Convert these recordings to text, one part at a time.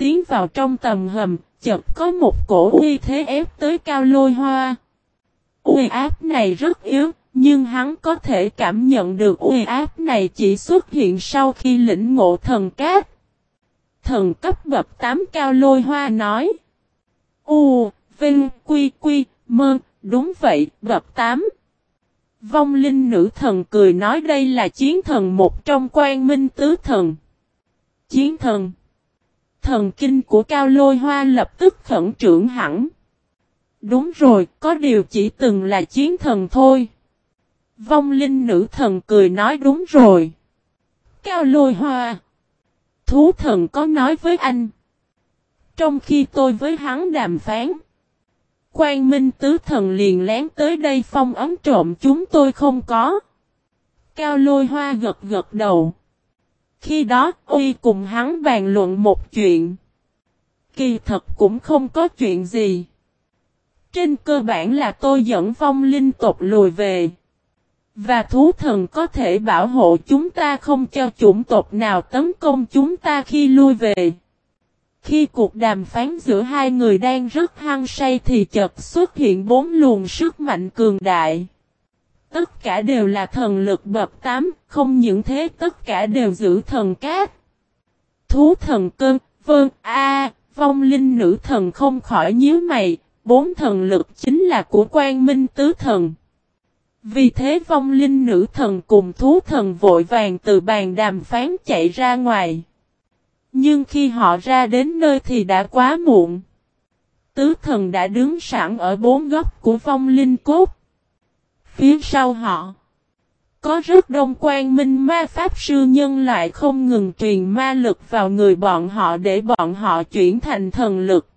tiến vào trong tầm hầm, chợt có một cổ uy thế ép tới cao lôi hoa. Uy áp này rất yếu, nhưng hắn có thể cảm nhận được uy áp này chỉ xuất hiện sau khi lĩnh ngộ thần cát. Thần cấp bậc 8 cao lôi hoa nói. U, Vinh, Quy, Quy, Mơ, đúng vậy, bậc 8. Vong linh nữ thần cười nói đây là chiến thần một trong quan minh tứ thần. Chiến thần. Thần kinh của Cao Lôi Hoa lập tức khẩn trưởng hẳn. Đúng rồi, có điều chỉ từng là chiến thần thôi. Vong linh nữ thần cười nói đúng rồi. Cao Lôi Hoa. Thú thần có nói với anh. Trong khi tôi với hắn đàm phán. Quang Minh Tứ Thần liền lén tới đây phong ấm trộm chúng tôi không có. Cao lôi hoa gật gật đầu. Khi đó, Uy cùng hắn bàn luận một chuyện. Kỳ thật cũng không có chuyện gì. Trên cơ bản là tôi dẫn vong linh tộc lùi về. Và thú thần có thể bảo hộ chúng ta không cho chủng tộc nào tấn công chúng ta khi lui về. Khi cuộc đàm phán giữa hai người đang rất hăng say thì chợt xuất hiện bốn luồng sức mạnh cường đại. Tất cả đều là thần lực bậc 8, không những thế tất cả đều giữ thần cát. Thú thần cơn, vâng, a vong linh nữ thần không khỏi nhíu mày, bốn thần lực chính là của quan minh tứ thần. Vì thế vong linh nữ thần cùng thú thần vội vàng từ bàn đàm phán chạy ra ngoài. Nhưng khi họ ra đến nơi thì đã quá muộn. Tứ thần đã đứng sẵn ở bốn góc của phong linh cốt. Phía sau họ. Có rất đông quan minh ma pháp sư nhân loại không ngừng truyền ma lực vào người bọn họ để bọn họ chuyển thành thần lực.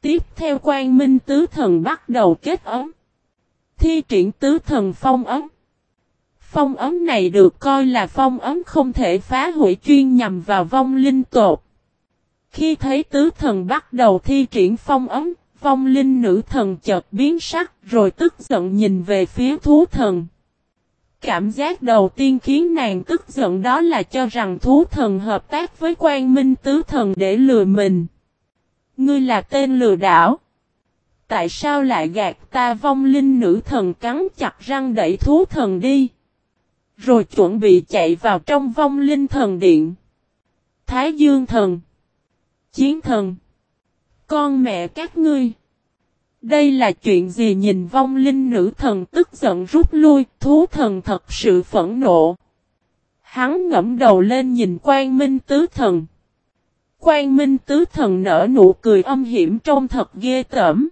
Tiếp theo quan minh tứ thần bắt đầu kết ấm. Thi triển tứ thần phong ấm. Phong ấm này được coi là phong ấm không thể phá hủy chuyên nhằm vào vong linh tột. Khi thấy tứ thần bắt đầu thi triển phong ấm, vong linh nữ thần chợt biến sắc rồi tức giận nhìn về phía thú thần. Cảm giác đầu tiên khiến nàng tức giận đó là cho rằng thú thần hợp tác với quan minh tứ thần để lừa mình. Ngươi là tên lừa đảo. Tại sao lại gạt ta vong linh nữ thần cắn chặt răng đẩy thú thần đi? Rồi chuẩn bị chạy vào trong vong linh thần điện. Thái Dương thần. Chiến thần. Con mẹ các ngươi. Đây là chuyện gì nhìn vong linh nữ thần tức giận rút lui, thú thần thật sự phẫn nộ. Hắn ngẫm đầu lên nhìn quan minh tứ thần. Quan minh tứ thần nở nụ cười âm hiểm trông thật ghê tởm.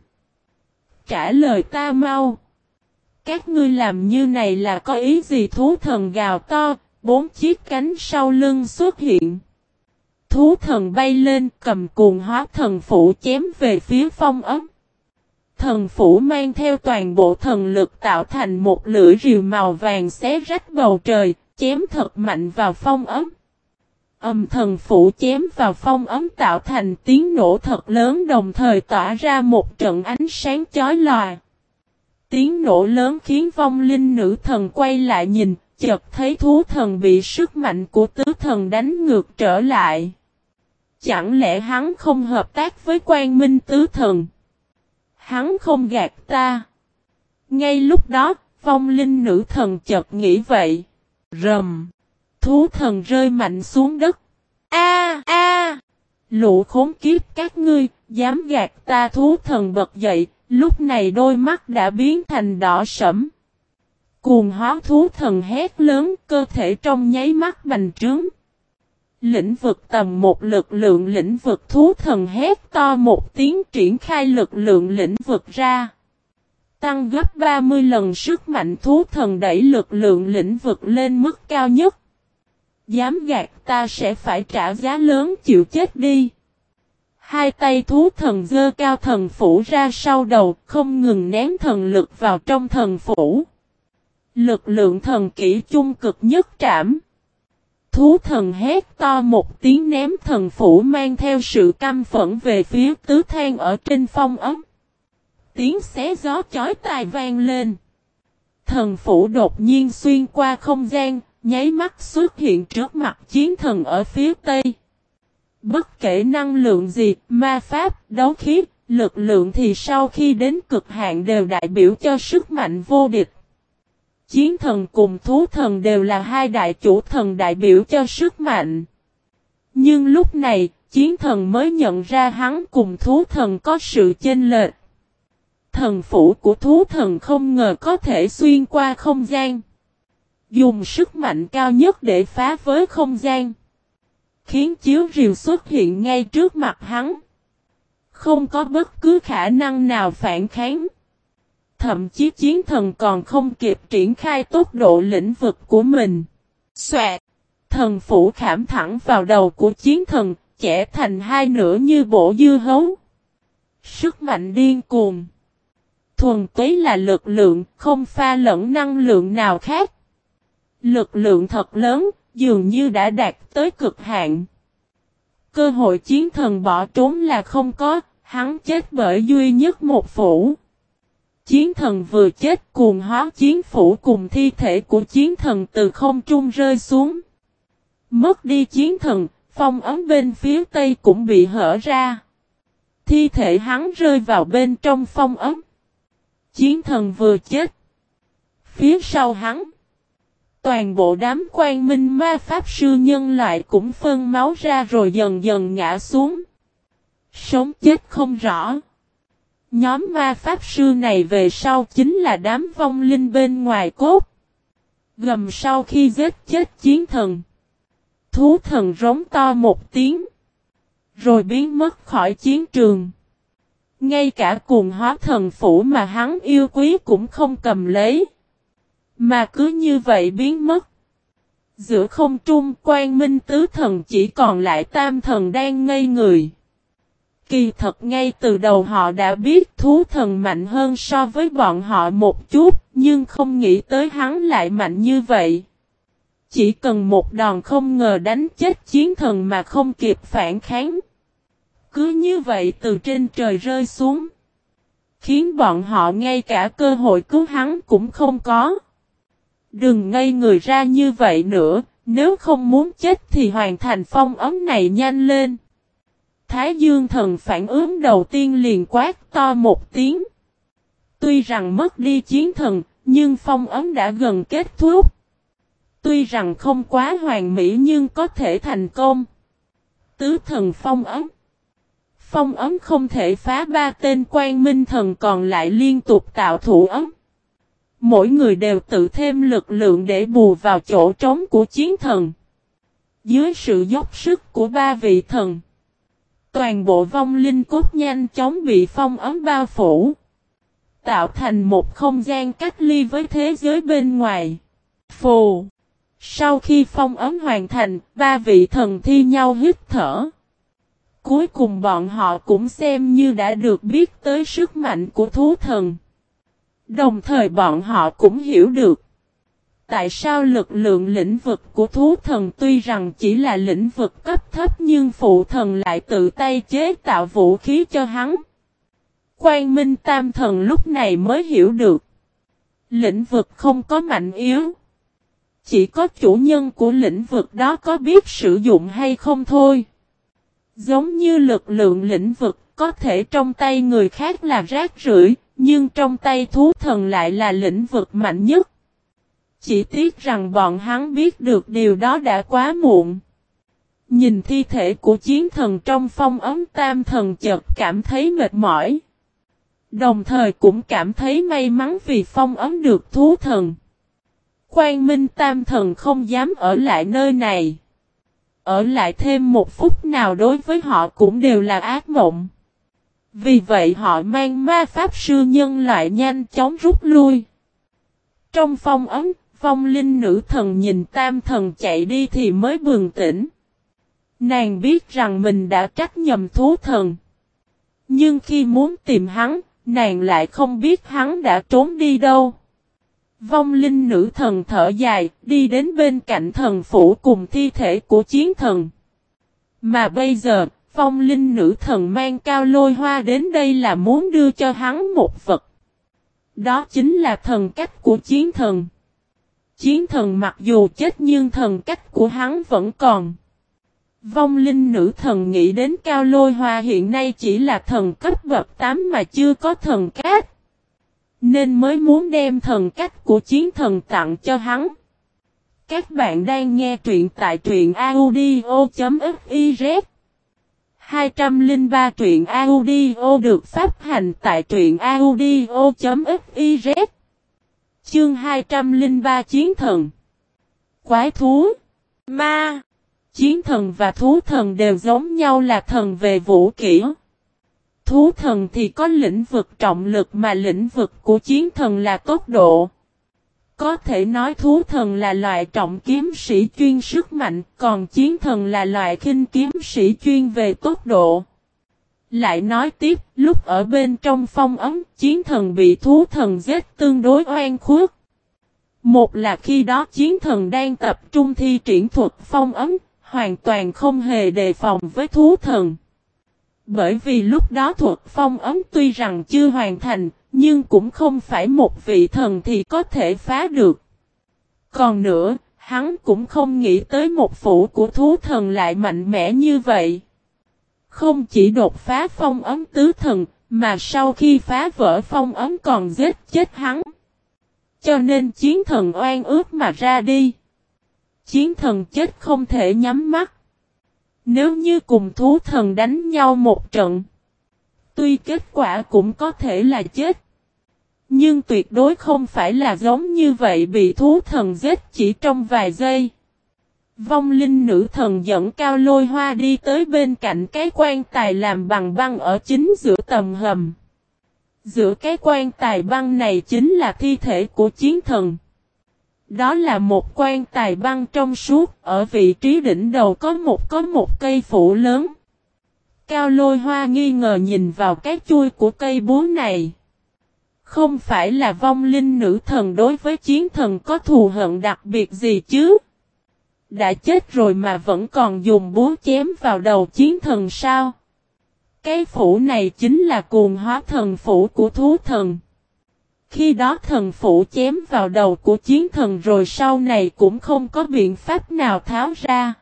Trả lời ta mau. Các ngươi làm như này là có ý gì thú thần gào to, bốn chiếc cánh sau lưng xuất hiện. Thú thần bay lên cầm cuồng hóa thần phủ chém về phía phong ấm. Thần phủ mang theo toàn bộ thần lực tạo thành một lưỡi rìu màu vàng xé rách bầu trời, chém thật mạnh vào phong ấm. Âm thần phủ chém vào phong ấm tạo thành tiếng nổ thật lớn đồng thời tỏa ra một trận ánh sáng chói lòa. Tiếng nổ lớn khiến vong linh nữ thần quay lại nhìn, chợt thấy thú thần bị sức mạnh của tứ thần đánh ngược trở lại. Chẳng lẽ hắn không hợp tác với quan minh tứ thần? Hắn không gạt ta. Ngay lúc đó, phong linh nữ thần chợt nghĩ vậy. Rầm. Thú thần rơi mạnh xuống đất. A a. Lũ khốn kiếp các ngươi, dám gạt ta thú thần bật dậy, Lúc này đôi mắt đã biến thành đỏ sẫm. Cuồng hóa thú thần hét lớn cơ thể trong nháy mắt bành trướng. Lĩnh vực tầm một lực lượng lĩnh vực thú thần hét to một tiếng triển khai lực lượng lĩnh vực ra. Tăng gấp 30 lần sức mạnh thú thần đẩy lực lượng lĩnh vực lên mức cao nhất. Dám gạt ta sẽ phải trả giá lớn chịu chết đi. Hai tay thú thần dơ cao thần phủ ra sau đầu, không ngừng nén thần lực vào trong thần phủ. Lực lượng thần kỹ chung cực nhất trảm. Thú thần hét to một tiếng ném thần phủ mang theo sự căm phẫn về phía tứ thang ở trên phong ấm. Tiếng xé gió chói tai vang lên. Thần phủ đột nhiên xuyên qua không gian, nháy mắt xuất hiện trước mặt chiến thần ở phía tây. Bất kể năng lượng gì, ma pháp, đấu khí, lực lượng thì sau khi đến cực hạn đều đại biểu cho sức mạnh vô địch. Chiến thần cùng thú thần đều là hai đại chủ thần đại biểu cho sức mạnh. Nhưng lúc này, chiến thần mới nhận ra hắn cùng thú thần có sự chênh lệch. Thần phủ của thú thần không ngờ có thể xuyên qua không gian. Dùng sức mạnh cao nhất để phá với không gian. Khiến chiếu rìu xuất hiện ngay trước mặt hắn. Không có bất cứ khả năng nào phản kháng. Thậm chí chiến thần còn không kịp triển khai tốc độ lĩnh vực của mình. Xoẹt! Thần phủ khảm thẳng vào đầu của chiến thần, chẻ thành hai nửa như bộ dưa hấu. Sức mạnh điên cuồng. Thuần túy là lực lượng, không pha lẫn năng lượng nào khác. Lực lượng thật lớn, dường như đã đạt tới cực hạn. Cơ hội chiến thần bỏ trốn là không có, hắn chết bởi duy nhất một phủ. Chiến thần vừa chết cuồng hóa chiến phủ cùng thi thể của chiến thần từ không trung rơi xuống. Mất đi chiến thần, phong ấm bên phía tây cũng bị hở ra. Thi thể hắn rơi vào bên trong phong ấm. Chiến thần vừa chết. Phía sau hắn. Toàn bộ đám quan minh ma pháp sư nhân loại cũng phân máu ra rồi dần dần ngã xuống. Sống chết không rõ. Nhóm ma pháp sư này về sau chính là đám vong linh bên ngoài cốt. Gầm sau khi giết chết chiến thần. Thú thần rống to một tiếng. Rồi biến mất khỏi chiến trường. Ngay cả cùng hóa thần phủ mà hắn yêu quý cũng không cầm lấy. Mà cứ như vậy biến mất. Giữa không trung quan minh tứ thần chỉ còn lại tam thần đang ngây người. Kỳ thật ngay từ đầu họ đã biết thú thần mạnh hơn so với bọn họ một chút, nhưng không nghĩ tới hắn lại mạnh như vậy. Chỉ cần một đòn không ngờ đánh chết chiến thần mà không kịp phản kháng. Cứ như vậy từ trên trời rơi xuống. Khiến bọn họ ngay cả cơ hội cứu hắn cũng không có. Đừng ngây người ra như vậy nữa, nếu không muốn chết thì hoàn thành phong ấm này nhanh lên. Thái Dương thần phản ứng đầu tiên liền quát to một tiếng. Tuy rằng mất đi chiến thần, nhưng phong ấm đã gần kết thúc. Tuy rằng không quá hoàn mỹ nhưng có thể thành công. Tứ thần phong ấm. Phong ấm không thể phá ba tên quan minh thần còn lại liên tục tạo thủ ấm. Mỗi người đều tự thêm lực lượng để bù vào chỗ trống của chiến thần. Dưới sự dốc sức của ba vị thần. Toàn bộ vong linh cốt nhanh chóng bị phong ấm bao phủ. Tạo thành một không gian cách ly với thế giới bên ngoài. Phù. Sau khi phong ấm hoàn thành, ba vị thần thi nhau hít thở. Cuối cùng bọn họ cũng xem như đã được biết tới sức mạnh của thú thần. Đồng thời bọn họ cũng hiểu được. Tại sao lực lượng lĩnh vực của thú thần tuy rằng chỉ là lĩnh vực cấp thấp nhưng phụ thần lại tự tay chế tạo vũ khí cho hắn. Quang Minh Tam Thần lúc này mới hiểu được. Lĩnh vực không có mạnh yếu. Chỉ có chủ nhân của lĩnh vực đó có biết sử dụng hay không thôi. Giống như lực lượng lĩnh vực có thể trong tay người khác là rác rưởi, nhưng trong tay thú thần lại là lĩnh vực mạnh nhất. Chỉ tiếc rằng bọn hắn biết được điều đó đã quá muộn. Nhìn thi thể của chiến thần trong phong ấm tam thần chợt cảm thấy mệt mỏi. Đồng thời cũng cảm thấy may mắn vì phong ấm được thú thần. Quang Minh Tam Thần không dám ở lại nơi này. Ở lại thêm một phút nào đối với họ cũng đều là ác mộng. Vì vậy họ mang ma pháp sư nhân loại nhanh chóng rút lui. Trong phong ấm, phong linh nữ thần nhìn tam thần chạy đi thì mới bừng tỉnh. Nàng biết rằng mình đã trách nhầm thú thần. Nhưng khi muốn tìm hắn, nàng lại không biết hắn đã trốn đi đâu. Vong linh nữ thần thở dài, đi đến bên cạnh thần phủ cùng thi thể của chiến thần. Mà bây giờ, phong linh nữ thần mang cao lôi hoa đến đây là muốn đưa cho hắn một vật. Đó chính là thần cách của chiến thần. Chiến thần mặc dù chết nhưng thần cách của hắn vẫn còn. Vong linh nữ thần nghĩ đến Cao Lôi Hoa hiện nay chỉ là thần cấp bậc 8 mà chưa có thần cách. Nên mới muốn đem thần cách của chiến thần tặng cho hắn. Các bạn đang nghe truyện tại truyện audio.fiz 203 truyện audio được phát hành tại truyện audio.fiz Chương 203 Chiến thần Quái thú Ma Chiến thần và thú thần đều giống nhau là thần về vũ kỹ. Thú thần thì có lĩnh vực trọng lực mà lĩnh vực của chiến thần là tốc độ. Có thể nói thú thần là loại trọng kiếm sĩ chuyên sức mạnh, còn chiến thần là loại khinh kiếm sĩ chuyên về tốc độ. Lại nói tiếp, lúc ở bên trong phong ấm, chiến thần bị thú thần giết tương đối oan khuất. Một là khi đó chiến thần đang tập trung thi triển thuật phong ấm, hoàn toàn không hề đề phòng với thú thần. Bởi vì lúc đó thuật phong ấm tuy rằng chưa hoàn thành, nhưng cũng không phải một vị thần thì có thể phá được. Còn nữa, hắn cũng không nghĩ tới một phủ của thú thần lại mạnh mẽ như vậy. Không chỉ đột phá phong ấm tứ thần, mà sau khi phá vỡ phong ấm còn giết chết hắn. Cho nên chiến thần oan ước mà ra đi. Chiến thần chết không thể nhắm mắt. Nếu như cùng thú thần đánh nhau một trận. Tuy kết quả cũng có thể là chết. Nhưng tuyệt đối không phải là giống như vậy bị thú thần giết chỉ trong vài giây. Vong linh nữ thần dẫn cao lôi hoa đi tới bên cạnh cái quan tài làm bằng băng ở chính giữa tầm hầm. Giữa cái quan tài băng này chính là thi thể của chiến thần. Đó là một quan tài băng trong suốt, ở vị trí đỉnh đầu có một có một cây phủ lớn. Cao lôi hoa nghi ngờ nhìn vào cái chui của cây búa này. Không phải là vong linh nữ thần đối với chiến thần có thù hận đặc biệt gì chứ? Đã chết rồi mà vẫn còn dùng búa chém vào đầu chiến thần sao? Cái phủ này chính là cuồng hóa thần phủ của thú thần. Khi đó thần phủ chém vào đầu của chiến thần rồi sau này cũng không có biện pháp nào tháo ra.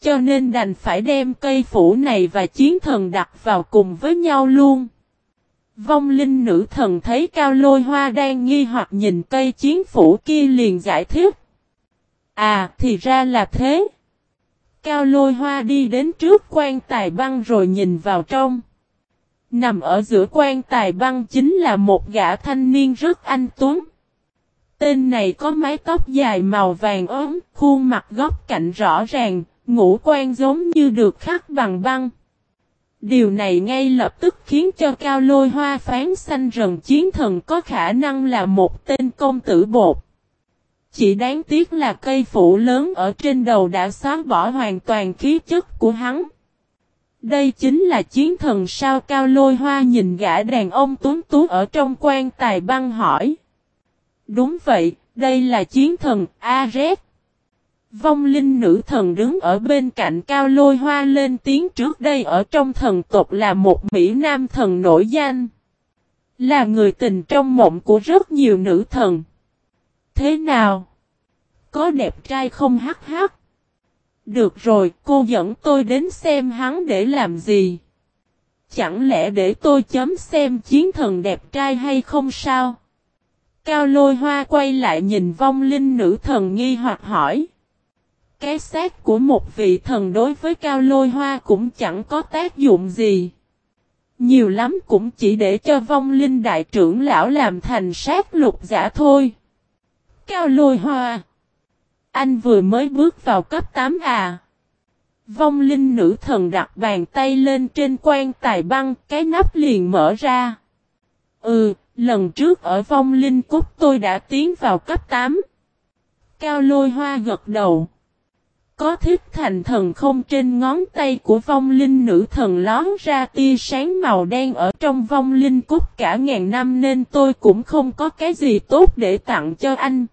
Cho nên đành phải đem cây phủ này và chiến thần đặt vào cùng với nhau luôn. Vong linh nữ thần thấy cao lôi hoa đang nghi hoặc nhìn cây chiến phủ kia liền giải thích. À thì ra là thế. Cao lôi hoa đi đến trước quan tài băng rồi nhìn vào trong. Nằm ở giữa quan tài băng chính là một gã thanh niên rất anh tuấn. Tên này có mái tóc dài màu vàng ốm, khuôn mặt góc cạnh rõ ràng, ngũ quan giống như được khắc bằng băng. Điều này ngay lập tức khiến cho Cao Lôi Hoa phán xanh rần chiến thần có khả năng là một tên công tử bột. Chỉ đáng tiếc là cây phủ lớn ở trên đầu đã xóa bỏ hoàn toàn khí chất của hắn. Đây chính là chiến thần sao cao lôi hoa nhìn gã đàn ông tuấn tú ở trong quan tài băng hỏi. Đúng vậy, đây là chiến thần Ares. Vong linh nữ thần đứng ở bên cạnh cao lôi hoa lên tiếng trước đây ở trong thần tộc là một Mỹ Nam thần nổi danh. Là người tình trong mộng của rất nhiều nữ thần. Thế nào? Có đẹp trai không hắc hắc? Được rồi, cô dẫn tôi đến xem hắn để làm gì? Chẳng lẽ để tôi chấm xem chiến thần đẹp trai hay không sao? Cao lôi hoa quay lại nhìn vong linh nữ thần nghi hoặc hỏi. Cái xác của một vị thần đối với cao lôi hoa cũng chẳng có tác dụng gì. Nhiều lắm cũng chỉ để cho vong linh đại trưởng lão làm thành sát lục giả thôi. Cao lôi hoa. Anh vừa mới bước vào cấp 8 à. Vong linh nữ thần đặt bàn tay lên trên quan tài băng, cái nắp liền mở ra. Ừ, lần trước ở vong linh cúc tôi đã tiến vào cấp 8. Cao lôi hoa gật đầu. Có thiết thành thần không trên ngón tay của vong linh nữ thần lón ra tia sáng màu đen ở trong vong linh cúc cả ngàn năm nên tôi cũng không có cái gì tốt để tặng cho anh.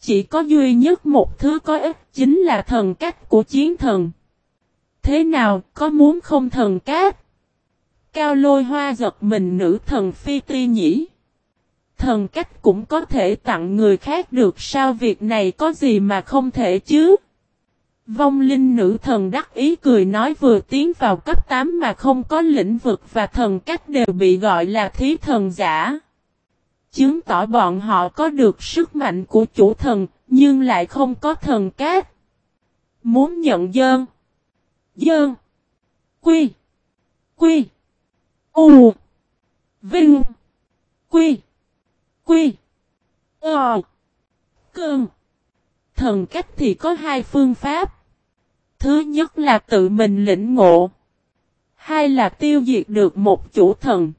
Chỉ có duy nhất một thứ có ích chính là thần cách của chiến thần. Thế nào, có muốn không thần cách Cao lôi hoa giật mình nữ thần phi ti nhỉ? Thần cách cũng có thể tặng người khác được sao việc này có gì mà không thể chứ? Vong linh nữ thần đắc ý cười nói vừa tiến vào cấp 8 mà không có lĩnh vực và thần cách đều bị gọi là thí thần giả. Chứng tỏ bọn họ có được sức mạnh của chủ thần, nhưng lại không có thần cát. Muốn nhận dơn. Dơn. Quy. Quy. U. Vinh. Quy. Quy. Ờ. Cơn. Thần cách thì có hai phương pháp. Thứ nhất là tự mình lĩnh ngộ. Hai là tiêu diệt được một chủ thần.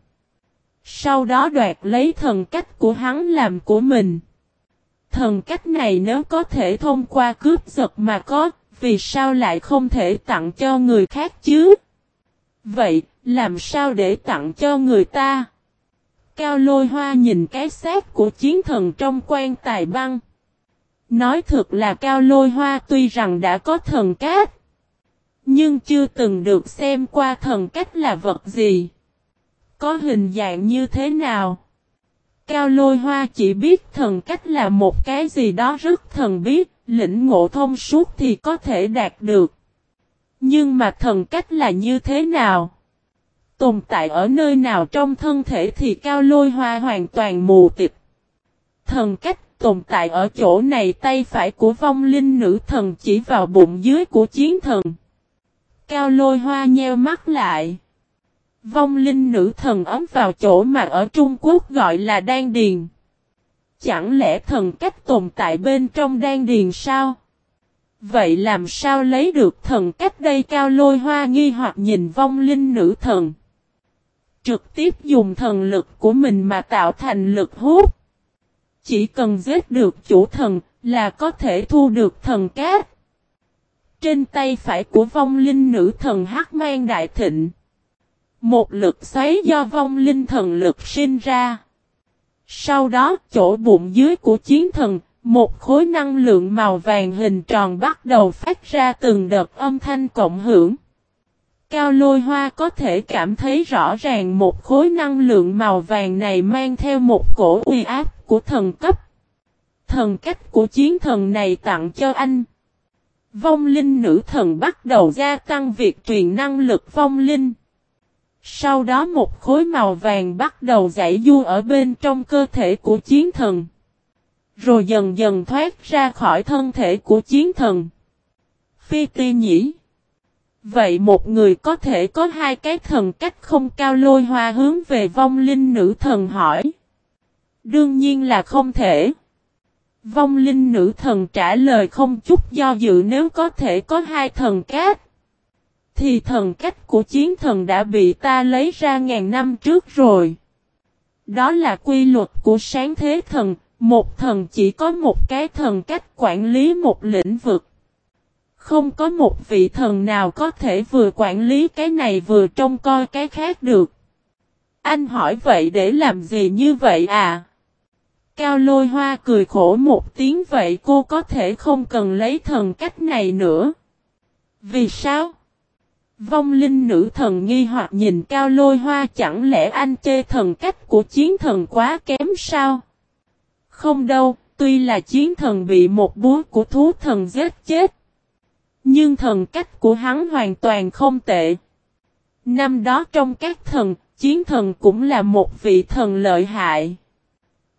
Sau đó đoạt lấy thần cách của hắn làm của mình. Thần cách này nếu có thể thông qua cướp giật mà có, vì sao lại không thể tặng cho người khác chứ? Vậy, làm sao để tặng cho người ta? Cao lôi hoa nhìn cái xác của chiến thần trong quan tài băng. Nói thật là cao lôi hoa tuy rằng đã có thần cách, Nhưng chưa từng được xem qua thần cách là vật gì. Có hình dạng như thế nào. Cao lôi hoa chỉ biết thần cách là một cái gì đó rất thần biết, lĩnh ngộ thông suốt thì có thể đạt được. Nhưng mà thần cách là như thế nào? Tồn tại ở nơi nào trong thân thể thì cao lôi hoa hoàn toàn mù tịch. Thần cách tồn tại ở chỗ này tay phải của vong linh nữ thần chỉ vào bụng dưới của chiến thần. Cao lôi hoa nheo mắt lại. Vong linh nữ thần ấm vào chỗ mà ở Trung Quốc gọi là đan điền. Chẳng lẽ thần cách tồn tại bên trong đan điền sao? Vậy làm sao lấy được thần cách đây cao lôi hoa nghi hoặc nhìn vong linh nữ thần? Trực tiếp dùng thần lực của mình mà tạo thành lực hút. Chỉ cần giết được chủ thần là có thể thu được thần cát. Trên tay phải của vong linh nữ thần hắc mang đại thịnh. Một lực xoáy do vong linh thần lực sinh ra. Sau đó chỗ bụng dưới của chiến thần, một khối năng lượng màu vàng hình tròn bắt đầu phát ra từng đợt âm thanh cộng hưởng. Cao lôi hoa có thể cảm thấy rõ ràng một khối năng lượng màu vàng này mang theo một cổ uy áp của thần cấp. Thần cách của chiến thần này tặng cho anh. Vong linh nữ thần bắt đầu gia tăng việc truyền năng lực vong linh. Sau đó một khối màu vàng bắt đầu giải du ở bên trong cơ thể của chiến thần. Rồi dần dần thoát ra khỏi thân thể của chiến thần. Phi ti nhỉ. Vậy một người có thể có hai cái thần cách không cao lôi hoa hướng về vong linh nữ thần hỏi. Đương nhiên là không thể. Vong linh nữ thần trả lời không chút do dự nếu có thể có hai thần cát. Thì thần cách của chiến thần đã bị ta lấy ra ngàn năm trước rồi. Đó là quy luật của sáng thế thần, một thần chỉ có một cái thần cách quản lý một lĩnh vực. Không có một vị thần nào có thể vừa quản lý cái này vừa trông coi cái khác được. Anh hỏi vậy để làm gì như vậy à? Cao lôi hoa cười khổ một tiếng vậy cô có thể không cần lấy thần cách này nữa. Vì sao? Vong linh nữ thần nghi hoặc nhìn cao lôi hoa chẳng lẽ anh chê thần cách của chiến thần quá kém sao? Không đâu, tuy là chiến thần bị một búa của thú thần giết chết. Nhưng thần cách của hắn hoàn toàn không tệ. Năm đó trong các thần, chiến thần cũng là một vị thần lợi hại.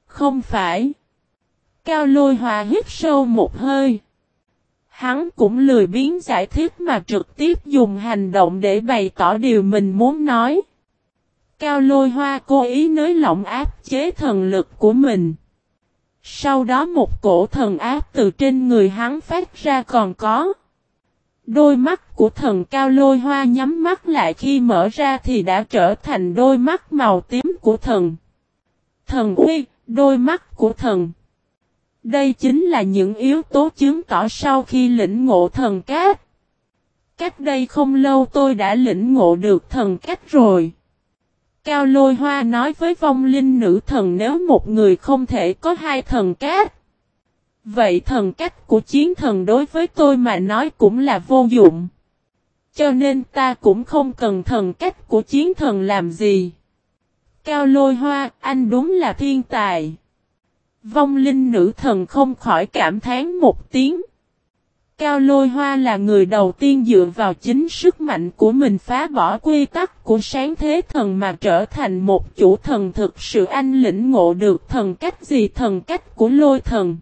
Không phải. Cao lôi hòa hít sâu một hơi. Hắn cũng lười biến giải thích mà trực tiếp dùng hành động để bày tỏ điều mình muốn nói. Cao lôi hoa cố ý nới lỏng áp chế thần lực của mình. Sau đó một cổ thần áp từ trên người hắn phát ra còn có. Đôi mắt của thần cao lôi hoa nhắm mắt lại khi mở ra thì đã trở thành đôi mắt màu tím của thần. Thần uy, đôi mắt của thần. Đây chính là những yếu tố chứng tỏ sau khi lĩnh ngộ thần cát. Cách đây không lâu tôi đã lĩnh ngộ được thần cách rồi. Cao lôi hoa nói với vong linh nữ thần nếu một người không thể có hai thần cát. Vậy thần cách của chiến thần đối với tôi mà nói cũng là vô dụng. Cho nên ta cũng không cần thần cách của chiến thần làm gì. Cao lôi hoa, anh đúng là thiên tài. Vong linh nữ thần không khỏi cảm thán một tiếng. Cao Lôi Hoa là người đầu tiên dựa vào chính sức mạnh của mình phá bỏ quy tắc của sáng thế thần mà trở thành một chủ thần thực sự anh lĩnh ngộ được thần cách gì thần cách của lôi thần.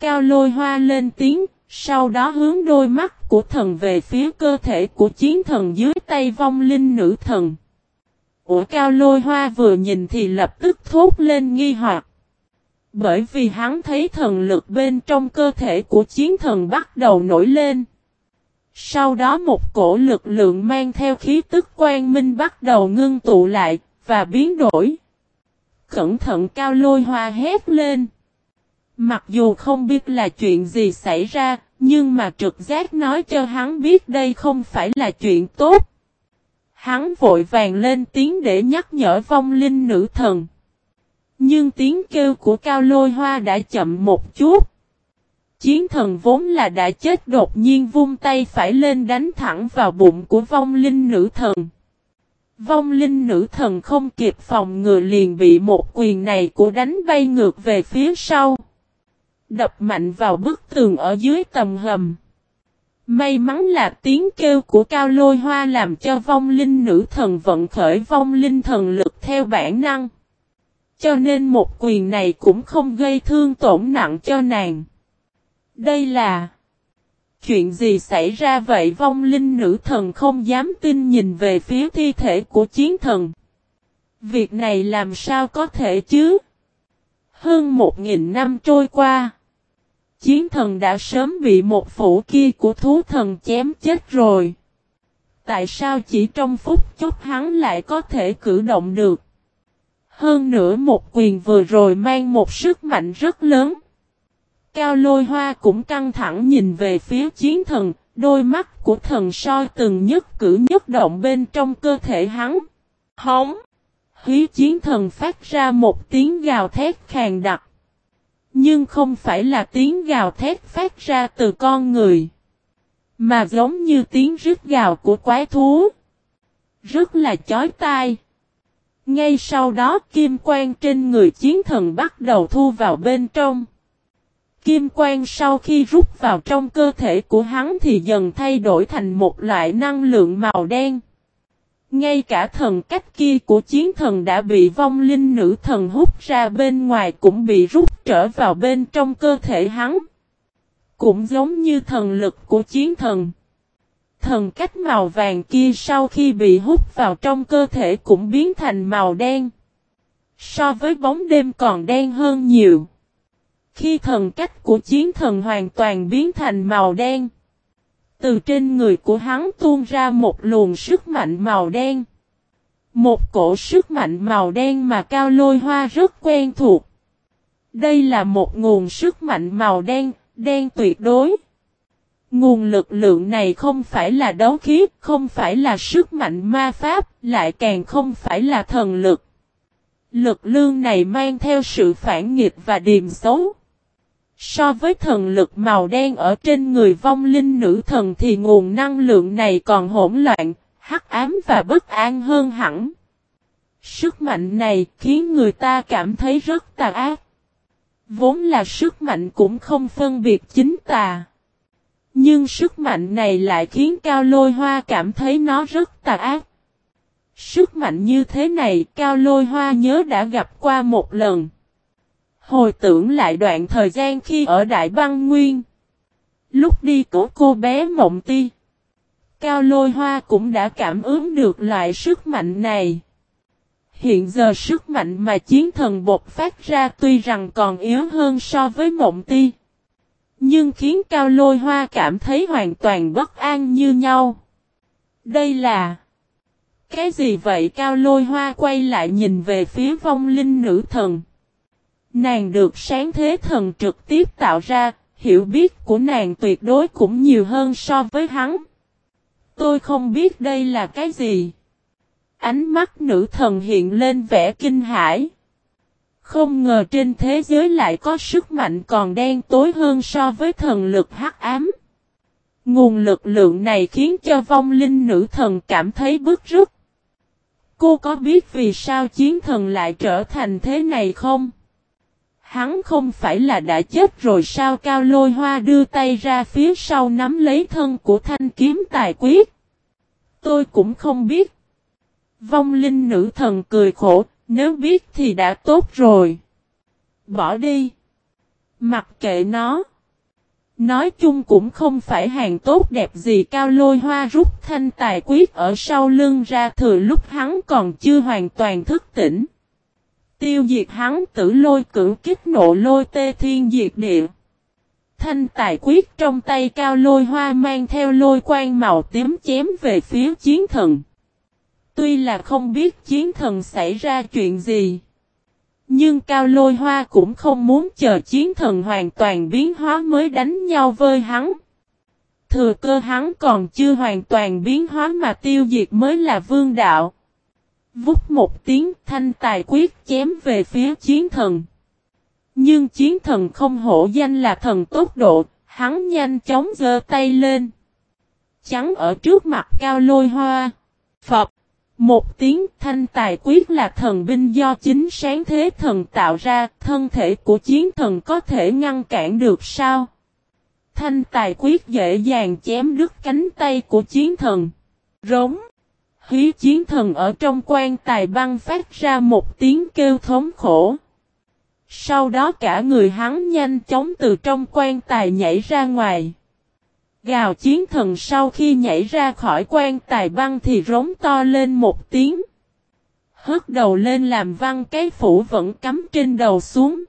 Cao Lôi Hoa lên tiếng, sau đó hướng đôi mắt của thần về phía cơ thể của chiến thần dưới tay vong linh nữ thần. Ủa Cao Lôi Hoa vừa nhìn thì lập tức thốt lên nghi hoặc. Bởi vì hắn thấy thần lực bên trong cơ thể của chiến thần bắt đầu nổi lên. Sau đó một cổ lực lượng mang theo khí tức quang minh bắt đầu ngưng tụ lại và biến đổi. Cẩn thận cao lôi hoa hét lên. Mặc dù không biết là chuyện gì xảy ra, nhưng mà trực giác nói cho hắn biết đây không phải là chuyện tốt. Hắn vội vàng lên tiếng để nhắc nhở vong linh nữ thần. Nhưng tiếng kêu của cao lôi hoa đã chậm một chút. Chiến thần vốn là đã chết đột nhiên vung tay phải lên đánh thẳng vào bụng của vong linh nữ thần. Vong linh nữ thần không kịp phòng ngừa liền bị một quyền này của đánh bay ngược về phía sau. Đập mạnh vào bức tường ở dưới tầm hầm. May mắn là tiếng kêu của cao lôi hoa làm cho vong linh nữ thần vận khởi vong linh thần lực theo bản năng. Cho nên một quyền này cũng không gây thương tổn nặng cho nàng. Đây là... Chuyện gì xảy ra vậy vong linh nữ thần không dám tin nhìn về phía thi thể của chiến thần. Việc này làm sao có thể chứ? Hơn một nghìn năm trôi qua. Chiến thần đã sớm bị một phủ kia của thú thần chém chết rồi. Tại sao chỉ trong phút chốc hắn lại có thể cử động được? Hơn nữa một quyền vừa rồi mang một sức mạnh rất lớn. Cao lôi hoa cũng căng thẳng nhìn về phía chiến thần, đôi mắt của thần soi từng nhất cử nhất động bên trong cơ thể hắn. hóng. Hí chiến thần phát ra một tiếng gào thét khàn đặc. Nhưng không phải là tiếng gào thét phát ra từ con người. Mà giống như tiếng rít gào của quái thú. Rất là chói tai. Ngay sau đó kim quang trên người chiến thần bắt đầu thu vào bên trong. Kim quang sau khi rút vào trong cơ thể của hắn thì dần thay đổi thành một loại năng lượng màu đen. Ngay cả thần cách kia của chiến thần đã bị vong linh nữ thần hút ra bên ngoài cũng bị rút trở vào bên trong cơ thể hắn. Cũng giống như thần lực của chiến thần. Thần cách màu vàng kia sau khi bị hút vào trong cơ thể cũng biến thành màu đen. So với bóng đêm còn đen hơn nhiều. Khi thần cách của chiến thần hoàn toàn biến thành màu đen. Từ trên người của hắn tuôn ra một luồng sức mạnh màu đen. Một cổ sức mạnh màu đen mà cao lôi hoa rất quen thuộc. Đây là một nguồn sức mạnh màu đen, đen tuyệt đối. Nguồn lực lượng này không phải là đấu khí, không phải là sức mạnh ma pháp, lại càng không phải là thần lực. Lực lương này mang theo sự phản nghịch và điềm xấu. So với thần lực màu đen ở trên người vong linh nữ thần thì nguồn năng lượng này còn hỗn loạn, hắc ám và bất an hơn hẳn. Sức mạnh này khiến người ta cảm thấy rất tà ác. Vốn là sức mạnh cũng không phân biệt chính tà. Nhưng sức mạnh này lại khiến Cao Lôi Hoa cảm thấy nó rất tà ác. Sức mạnh như thế này, Cao Lôi Hoa nhớ đã gặp qua một lần. Hồi tưởng lại đoạn thời gian khi ở Đại Băng Nguyên. Lúc đi của cô bé Mộng Ti. Cao Lôi Hoa cũng đã cảm ứng được loại sức mạnh này. Hiện giờ sức mạnh mà chiến thần bột phát ra tuy rằng còn yếu hơn so với Mộng Ti. Nhưng khiến Cao Lôi Hoa cảm thấy hoàn toàn bất an như nhau. Đây là... Cái gì vậy Cao Lôi Hoa quay lại nhìn về phía vong linh nữ thần. Nàng được sáng thế thần trực tiếp tạo ra, hiểu biết của nàng tuyệt đối cũng nhiều hơn so với hắn. Tôi không biết đây là cái gì. Ánh mắt nữ thần hiện lên vẻ kinh hãi. Không ngờ trên thế giới lại có sức mạnh còn đen tối hơn so với thần lực hắc ám. Nguồn lực lượng này khiến cho vong linh nữ thần cảm thấy bức rứt. Cô có biết vì sao chiến thần lại trở thành thế này không? Hắn không phải là đã chết rồi sao cao lôi hoa đưa tay ra phía sau nắm lấy thân của thanh kiếm tài quyết. Tôi cũng không biết. Vong linh nữ thần cười khổ, nếu biết thì đã tốt rồi. Bỏ đi. Mặc kệ nó. Nói chung cũng không phải hàng tốt đẹp gì, cao lôi hoa rút thanh tài quyết ở sau lưng ra thừa lúc hắn còn chưa hoàn toàn thức tỉnh. Tiêu diệt hắn tử lôi cưỡng kích nộ lôi tê thiên diệt địa. Thanh tài quyết trong tay cao lôi hoa mang theo lôi quang màu tím chém về phía chiến thần. Tuy là không biết chiến thần xảy ra chuyện gì. Nhưng Cao Lôi Hoa cũng không muốn chờ chiến thần hoàn toàn biến hóa mới đánh nhau với hắn. Thừa cơ hắn còn chưa hoàn toàn biến hóa mà tiêu diệt mới là vương đạo. Vút một tiếng thanh tài quyết chém về phía chiến thần. Nhưng chiến thần không hổ danh là thần tốc độ, hắn nhanh chóng giơ tay lên. Chắn ở trước mặt cao lôi hoa. Phật. Một tiếng thanh tài quyết là thần binh do chính sáng thế thần tạo ra, thân thể của chiến thần có thể ngăn cản được sao? Thanh tài quyết dễ dàng chém đứt cánh tay của chiến thần. Rống. Hí chiến thần ở trong quan tài băng phát ra một tiếng kêu thống khổ. Sau đó cả người hắn nhanh chóng từ trong quan tài nhảy ra ngoài. Gào chiến thần sau khi nhảy ra khỏi quan tài băng thì rống to lên một tiếng. Hất đầu lên làm văng cái phủ vẫn cắm trên đầu xuống.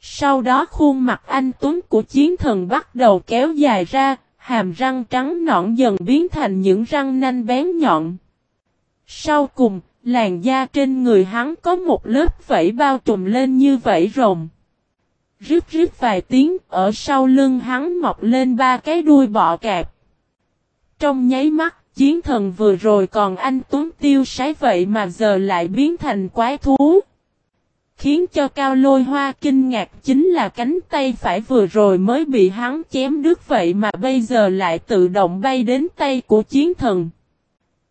Sau đó khuôn mặt anh Tuấn của chiến thần bắt đầu kéo dài ra, hàm răng trắng nõn dần biến thành những răng nanh bén nhọn. Sau cùng, làn da trên người hắn có một lớp vẫy bao trùm lên như vẫy rồng. Rít rít vài tiếng, ở sau lưng hắn mọc lên ba cái đuôi bọ cạp. Trong nháy mắt, chiến thần vừa rồi còn anh Tuấn tiêu sái vậy mà giờ lại biến thành quái thú. Khiến cho cao lôi hoa kinh ngạc chính là cánh tay phải vừa rồi mới bị hắn chém đứt vậy mà bây giờ lại tự động bay đến tay của chiến thần.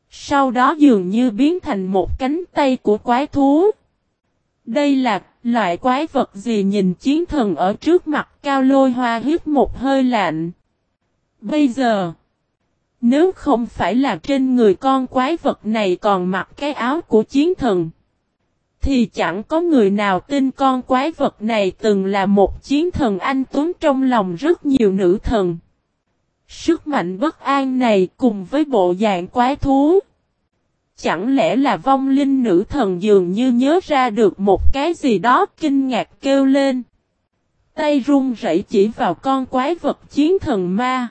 Sau đó dường như biến thành một cánh tay của quái thú. Đây là loại quái vật gì nhìn chiến thần ở trước mặt cao lôi hoa hít một hơi lạnh. Bây giờ, nếu không phải là trên người con quái vật này còn mặc cái áo của chiến thần, thì chẳng có người nào tin con quái vật này từng là một chiến thần anh tuấn trong lòng rất nhiều nữ thần. Sức mạnh bất an này cùng với bộ dạng quái thú. Chẳng lẽ là vong linh nữ thần dường như nhớ ra được một cái gì đó kinh ngạc kêu lên. Tay run rẩy chỉ vào con quái vật chiến thần ma.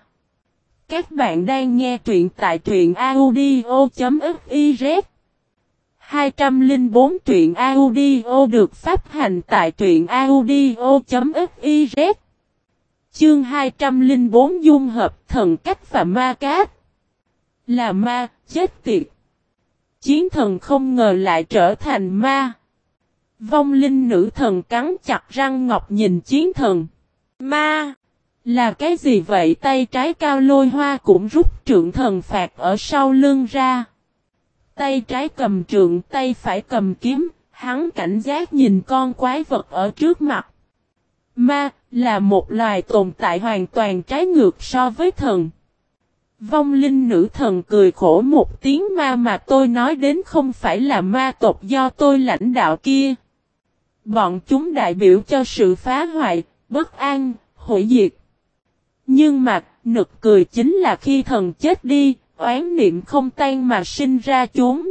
Các bạn đang nghe truyện tại truyện audio.fiz 204 truyện audio được phát hành tại truyện audio.fiz Chương 204 dung hợp thần cách và ma cát Là ma, chết tiệt chiến thần không ngờ lại trở thành ma. Vong linh nữ thần cắn chặt răng ngọc nhìn chiến thần. Ma! Là cái gì vậy tay trái cao lôi hoa cũng rút trượng thần phạt ở sau lưng ra. Tay trái cầm trượng tay phải cầm kiếm, hắn cảnh giác nhìn con quái vật ở trước mặt. Ma, là một loài tồn tại hoàn toàn trái ngược so với thần. Vong linh nữ thần cười khổ một tiếng ma mà tôi nói đến không phải là ma tộc do tôi lãnh đạo kia. Bọn chúng đại biểu cho sự phá hoại, bất an, hủy diệt. Nhưng mà, nực cười chính là khi thần chết đi, oán niệm không tan mà sinh ra chúng.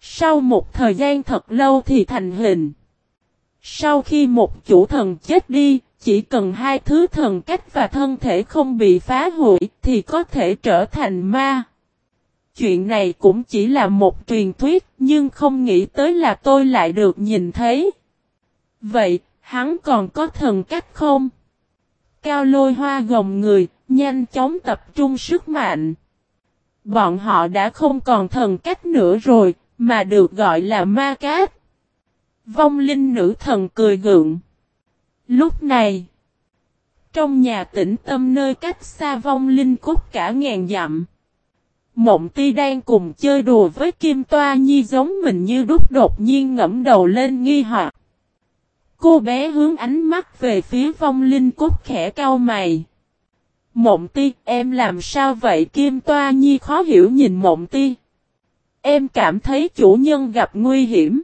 Sau một thời gian thật lâu thì thành hình. Sau khi một chủ thần chết đi, chỉ cần hai thứ thần cách và thân thể không bị phá hủy thì có thể trở thành ma. Chuyện này cũng chỉ là một truyền thuyết nhưng không nghĩ tới là tôi lại được nhìn thấy. Vậy, hắn còn có thần cách không? Cao lôi hoa gồng người, nhanh chóng tập trung sức mạnh. Bọn họ đã không còn thần cách nữa rồi, mà được gọi là ma cát. Vong linh nữ thần cười gượng. Lúc này, trong nhà tĩnh tâm nơi cách xa vong linh cốt cả ngàn dặm, Mộng ti đang cùng chơi đùa với Kim Toa Nhi giống mình như đúc đột nhiên ngẫm đầu lên nghi hoặc. Cô bé hướng ánh mắt về phía vong linh cốt khẽ cau mày. Mộng ti, em làm sao vậy Kim Toa Nhi khó hiểu nhìn mộng ti. Em cảm thấy chủ nhân gặp nguy hiểm.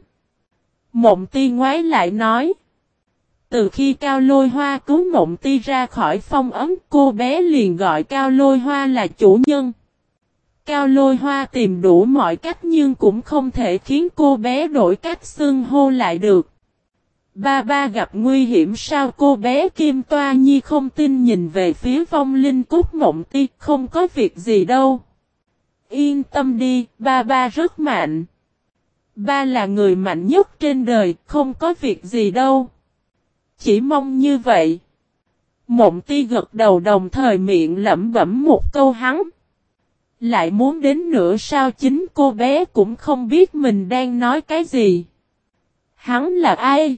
Mộng ti ngoái lại nói. Từ khi Cao Lôi Hoa cứu Mộng Ti ra khỏi phong ấm, cô bé liền gọi Cao Lôi Hoa là chủ nhân. Cao Lôi Hoa tìm đủ mọi cách nhưng cũng không thể khiến cô bé đổi cách xưng hô lại được. Ba ba gặp nguy hiểm sao cô bé Kim Toa Nhi không tin nhìn về phía vong linh cúc mộng ti không có việc gì đâu. Yên tâm đi, ba ba rất mạnh. Ba là người mạnh nhất trên đời, không có việc gì đâu. Chỉ mong như vậy. Mộng ti gật đầu đồng thời miệng lẩm bẩm một câu hắn. Lại muốn đến nữa sao chính cô bé cũng không biết mình đang nói cái gì. Hắn là ai?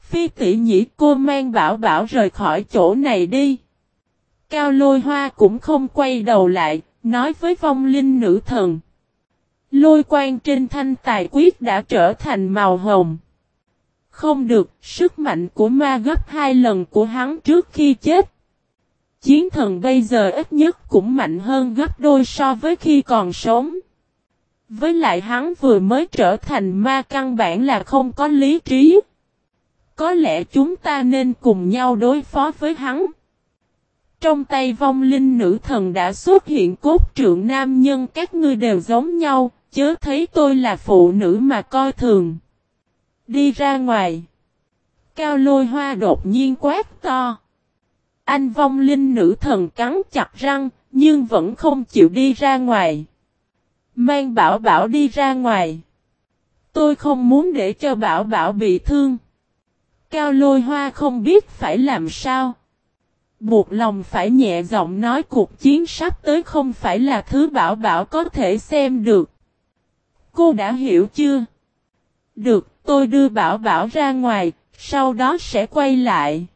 Phi tỷ nhĩ cô mang bảo bảo rời khỏi chỗ này đi. Cao lôi hoa cũng không quay đầu lại, nói với vong linh nữ thần. Lôi quang trên thanh tài quyết đã trở thành màu hồng. Không được, sức mạnh của ma gấp hai lần của hắn trước khi chết. Chiến thần bây giờ ít nhất cũng mạnh hơn gấp đôi so với khi còn sống. Với lại hắn vừa mới trở thành ma căn bản là không có lý trí. Có lẽ chúng ta nên cùng nhau đối phó với hắn. Trong tay vong linh nữ thần đã xuất hiện cốt trượng nam nhân các ngươi đều giống nhau, chớ thấy tôi là phụ nữ mà coi thường. Đi ra ngoài. Cao lôi hoa đột nhiên quát to. Anh vong linh nữ thần cắn chặt răng, nhưng vẫn không chịu đi ra ngoài. Mang bảo bảo đi ra ngoài. Tôi không muốn để cho bảo bảo bị thương. Cao lôi hoa không biết phải làm sao. Buộc lòng phải nhẹ giọng nói cuộc chiến sắp tới không phải là thứ bảo bảo có thể xem được. Cô đã hiểu chưa? Được, tôi đưa bảo bảo ra ngoài, sau đó sẽ quay lại.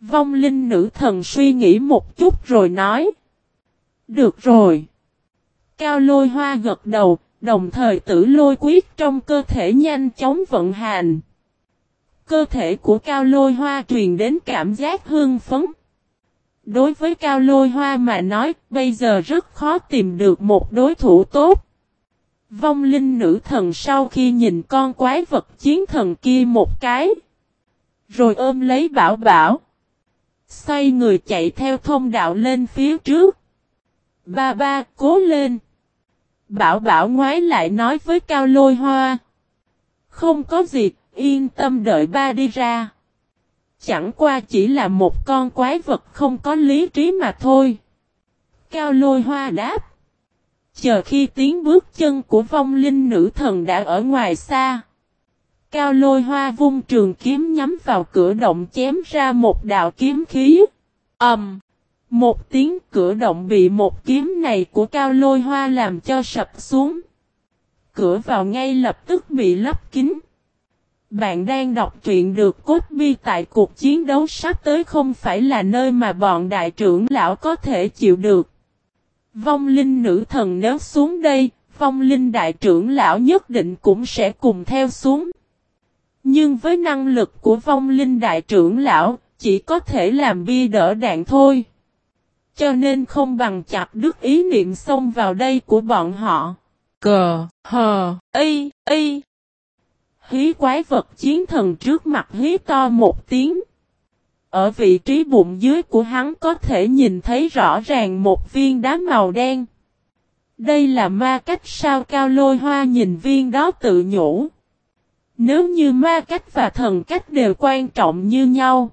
Vong linh nữ thần suy nghĩ một chút rồi nói. Được rồi. Cao lôi hoa gật đầu, đồng thời tử lôi quyết trong cơ thể nhanh chóng vận hành. Cơ thể của cao lôi hoa truyền đến cảm giác hương phấn. Đối với cao lôi hoa mà nói, bây giờ rất khó tìm được một đối thủ tốt. Vong linh nữ thần sau khi nhìn con quái vật chiến thần kia một cái. Rồi ôm lấy bảo bảo. Xoay người chạy theo thông đạo lên phía trước. Ba ba cố lên. Bảo bảo ngoái lại nói với cao lôi hoa. Không có gì, yên tâm đợi ba đi ra. Chẳng qua chỉ là một con quái vật không có lý trí mà thôi. Cao lôi hoa đáp. Chờ khi tiếng bước chân của vong linh nữ thần đã ở ngoài xa. Cao lôi hoa vung trường kiếm nhắm vào cửa động chém ra một đạo kiếm khí. ầm, um, Một tiếng cửa động bị một kiếm này của cao lôi hoa làm cho sập xuống. Cửa vào ngay lập tức bị lấp kín. Bạn đang đọc truyện được cốt bi tại cuộc chiến đấu sắp tới không phải là nơi mà bọn đại trưởng lão có thể chịu được. Vong linh nữ thần nếu xuống đây, vong linh đại trưởng lão nhất định cũng sẽ cùng theo xuống. Nhưng với năng lực của vong linh đại trưởng lão, chỉ có thể làm bia đỡ đạn thôi. Cho nên không bằng chặt đứt ý niệm xông vào đây của bọn họ. Cờ, hờ, y, y. Hí quái vật chiến thần trước mặt hí to một tiếng. Ở vị trí bụng dưới của hắn có thể nhìn thấy rõ ràng một viên đá màu đen. Đây là ma cách sao cao lôi hoa nhìn viên đó tự nhủ. Nếu như ma cách và thần cách đều quan trọng như nhau.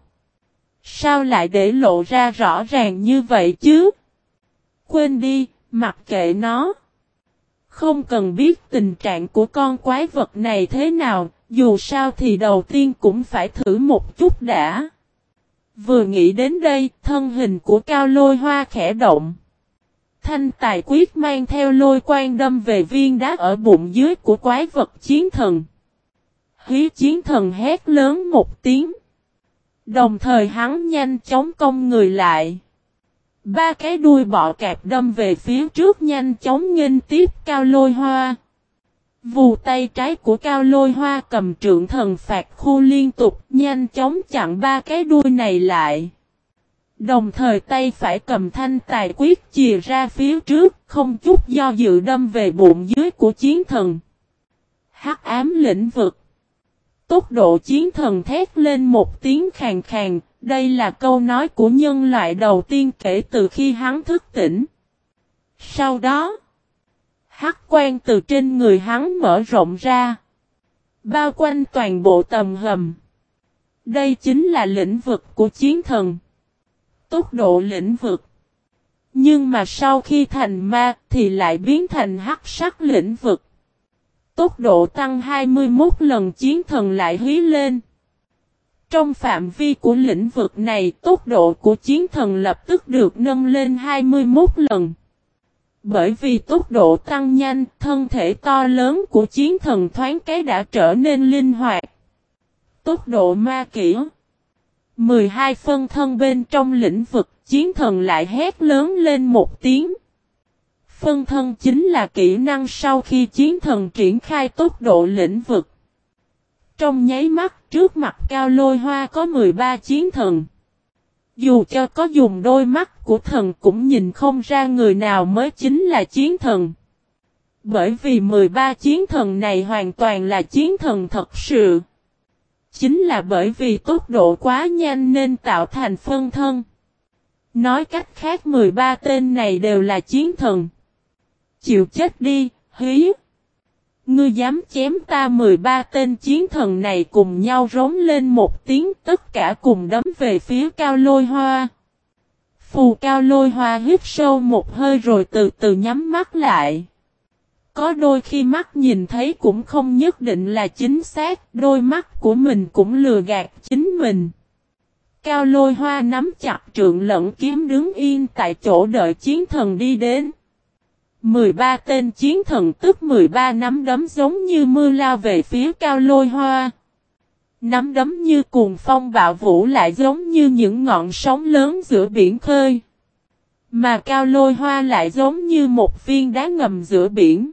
Sao lại để lộ ra rõ ràng như vậy chứ? Quên đi, mặc kệ nó. Không cần biết tình trạng của con quái vật này thế nào, dù sao thì đầu tiên cũng phải thử một chút đã. Vừa nghĩ đến đây, thân hình của cao lôi hoa khẽ động. Thanh tài quyết mang theo lôi quan đâm về viên đá ở bụng dưới của quái vật chiến thần. Hí chiến thần hét lớn một tiếng. Đồng thời hắn nhanh chóng công người lại. Ba cái đuôi bọ cạp đâm về phía trước nhanh chóng nghênh tiếp cao lôi hoa. Vù tay trái của cao lôi hoa cầm trượng thần phạt khu liên tục nhanh chóng chặn ba cái đuôi này lại. Đồng thời tay phải cầm thanh tài quyết chìa ra phía trước, không chút do dự đâm về bụng dưới của chiến thần. Hắc ám lĩnh vực. Tốc độ chiến thần thét lên một tiếng khàn khàn, đây là câu nói của nhân loại đầu tiên kể từ khi hắn thức tỉnh. Sau đó, hắc quan từ trên người hắn mở rộng ra, bao quanh toàn bộ tầm hầm. Đây chính là lĩnh vực của chiến thần. Tốc độ lĩnh vực. Nhưng mà sau khi thành ma thì lại biến thành hắc sắc lĩnh vực. Tốc độ tăng 21 lần chiến thần lại hí lên. Trong phạm vi của lĩnh vực này, tốc độ của chiến thần lập tức được nâng lên 21 lần. Bởi vì tốc độ tăng nhanh, thân thể to lớn của chiến thần thoáng cái đã trở nên linh hoạt. Tốc độ ma kỹ 12 phân thân bên trong lĩnh vực, chiến thần lại hét lớn lên một tiếng. Phân thân chính là kỹ năng sau khi chiến thần triển khai tốc độ lĩnh vực. Trong nháy mắt trước mặt cao lôi hoa có 13 chiến thần. Dù cho có dùng đôi mắt của thần cũng nhìn không ra người nào mới chính là chiến thần. Bởi vì 13 chiến thần này hoàn toàn là chiến thần thật sự. Chính là bởi vì tốc độ quá nhanh nên tạo thành phân thân. Nói cách khác 13 tên này đều là chiến thần. Chịu chết đi, hí. Ngươi dám chém ta 13 tên chiến thần này cùng nhau rống lên một tiếng tất cả cùng đấm về phía cao lôi hoa. Phù cao lôi hoa hít sâu một hơi rồi từ từ nhắm mắt lại. Có đôi khi mắt nhìn thấy cũng không nhất định là chính xác, đôi mắt của mình cũng lừa gạt chính mình. Cao lôi hoa nắm chặt trượng lẫn kiếm đứng yên tại chỗ đợi chiến thần đi đến. 13 tên chiến thần tức 13 nắm đấm giống như mưa lao về phía cao lôi hoa. Nắm đấm như cuồng phong bạo vũ lại giống như những ngọn sóng lớn giữa biển khơi. Mà cao lôi hoa lại giống như một viên đá ngầm giữa biển.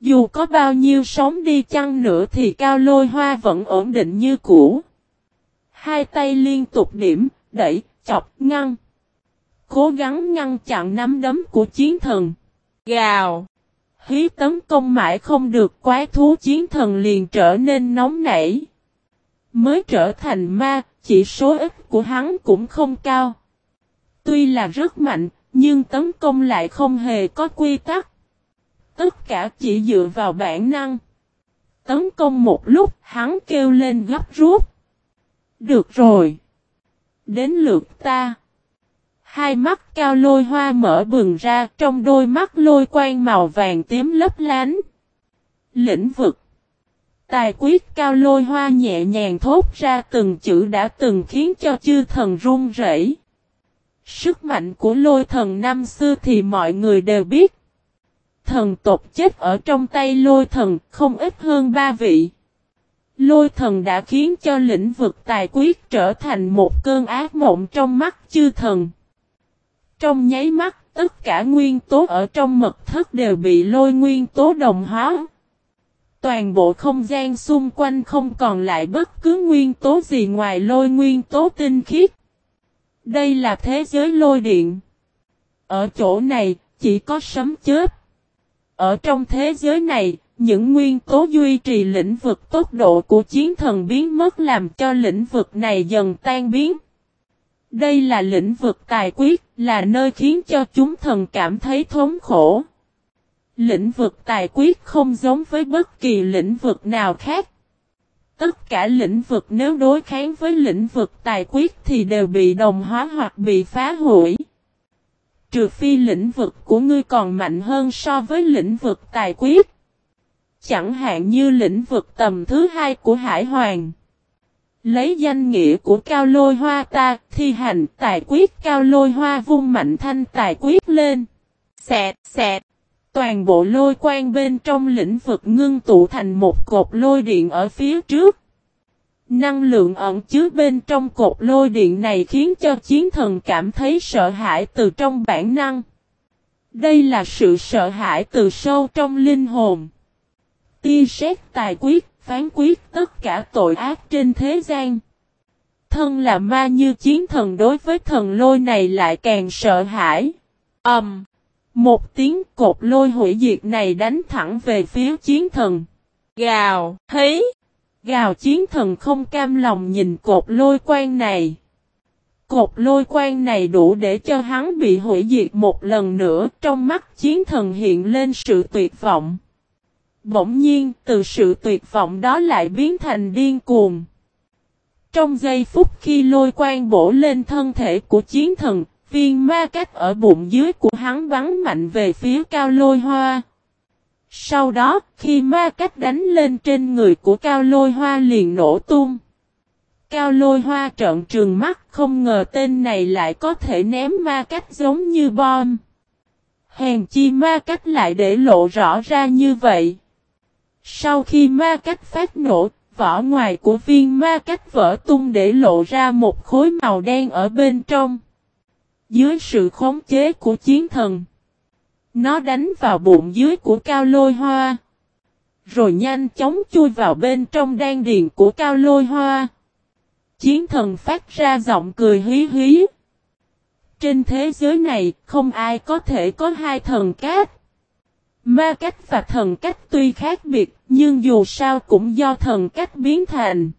Dù có bao nhiêu sóng đi chăng nữa thì cao lôi hoa vẫn ổn định như cũ. Hai tay liên tục điểm, đẩy, chọc, ngăn. Cố gắng ngăn chặn nắm đấm của chiến thần. Gào. Hí tấn công mãi không được quái thú chiến thần liền trở nên nóng nảy. Mới trở thành ma, chỉ số ít của hắn cũng không cao. Tuy là rất mạnh, nhưng tấn công lại không hề có quy tắc. Tất cả chỉ dựa vào bản năng. Tấn công một lúc, hắn kêu lên gấp rút. Được rồi. Đến lượt ta. Hai mắt cao lôi hoa mở bừng ra, trong đôi mắt lôi quang màu vàng tím lấp lánh. Lĩnh vực. Tài quyết cao lôi hoa nhẹ nhàng thốt ra từng chữ đã từng khiến cho chư thần run rẩy. Sức mạnh của lôi thần năm xưa thì mọi người đều biết. Thần tộc chết ở trong tay lôi thần không ít hơn ba vị. Lôi thần đã khiến cho lĩnh vực tài quyết trở thành một cơn ác mộng trong mắt chư thần. Trong nháy mắt, tất cả nguyên tố ở trong mật thất đều bị lôi nguyên tố đồng hóa. Toàn bộ không gian xung quanh không còn lại bất cứ nguyên tố gì ngoài lôi nguyên tố tinh khiết. Đây là thế giới lôi điện. Ở chỗ này, chỉ có sấm chớp. Ở trong thế giới này, những nguyên tố duy trì lĩnh vực tốc độ của chiến thần biến mất làm cho lĩnh vực này dần tan biến. Đây là lĩnh vực tài quyết, là nơi khiến cho chúng thần cảm thấy thống khổ. Lĩnh vực tài quyết không giống với bất kỳ lĩnh vực nào khác. Tất cả lĩnh vực nếu đối kháng với lĩnh vực tài quyết thì đều bị đồng hóa hoặc bị phá hủy. Trừ phi lĩnh vực của ngươi còn mạnh hơn so với lĩnh vực tài quyết. Chẳng hạn như lĩnh vực tầm thứ hai của Hải Hoàng. Lấy danh nghĩa của cao lôi hoa ta, thi hành tài quyết cao lôi hoa vung mạnh thanh tài quyết lên. Xẹt, xẹt. Toàn bộ lôi quang bên trong lĩnh vực ngưng tụ thành một cột lôi điện ở phía trước. Năng lượng ẩn chứa bên trong cột lôi điện này khiến cho chiến thần cảm thấy sợ hãi từ trong bản năng. Đây là sự sợ hãi từ sâu trong linh hồn. tia sét tài quyết, phán quyết tất cả tội ác trên thế gian. Thân là ma như chiến thần đối với thần lôi này lại càng sợ hãi. Ầm! Um, một tiếng cột lôi hủy diệt này đánh thẳng về phía chiến thần. Gào, hí! Gào chiến thần không cam lòng nhìn cột lôi quan này. Cột lôi quan này đủ để cho hắn bị hủy diệt một lần nữa, trong mắt chiến thần hiện lên sự tuyệt vọng. Bỗng nhiên, từ sự tuyệt vọng đó lại biến thành điên cuồng. Trong giây phút khi lôi quan bổ lên thân thể của chiến thần, viên ma cách ở bụng dưới của hắn bắn mạnh về phía cao lôi hoa. Sau đó, khi ma cách đánh lên trên người của cao lôi hoa liền nổ tung. Cao lôi hoa trợn trừng mắt không ngờ tên này lại có thể ném ma cách giống như bom. Hèn chi ma cách lại để lộ rõ ra như vậy. Sau khi ma cách phát nổ, vỏ ngoài của viên ma cách vỡ tung để lộ ra một khối màu đen ở bên trong. Dưới sự khống chế của chiến thần, nó đánh vào bụng dưới của cao lôi hoa. Rồi nhanh chóng chui vào bên trong đan điền của cao lôi hoa. Chiến thần phát ra giọng cười hí hí. Trên thế giới này, không ai có thể có hai thần cát. Ma cách và thần cách tuy khác biệt, nhưng dù sao cũng do thần cách biến thành.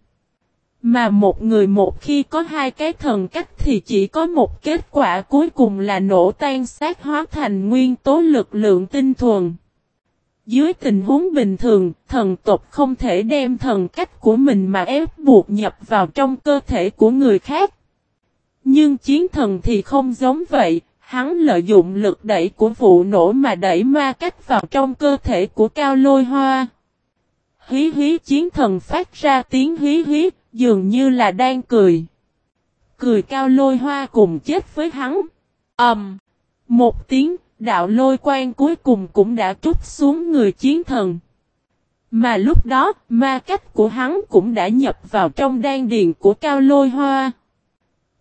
Mà một người một khi có hai cái thần cách thì chỉ có một kết quả cuối cùng là nổ tan xác hóa thành nguyên tố lực lượng tinh thuần. Dưới tình huống bình thường, thần tộc không thể đem thần cách của mình mà ép buộc nhập vào trong cơ thể của người khác. Nhưng chiến thần thì không giống vậy, hắn lợi dụng lực đẩy của vụ nổ mà đẩy ma cách vào trong cơ thể của cao lôi hoa. Hí hí chiến thần phát ra tiếng hí hí, dường như là đang cười. Cười cao lôi hoa cùng chết với hắn. ầm, um, Một tiếng, đạo lôi quan cuối cùng cũng đã trút xuống người chiến thần. Mà lúc đó, ma cách của hắn cũng đã nhập vào trong đan điền của cao lôi hoa.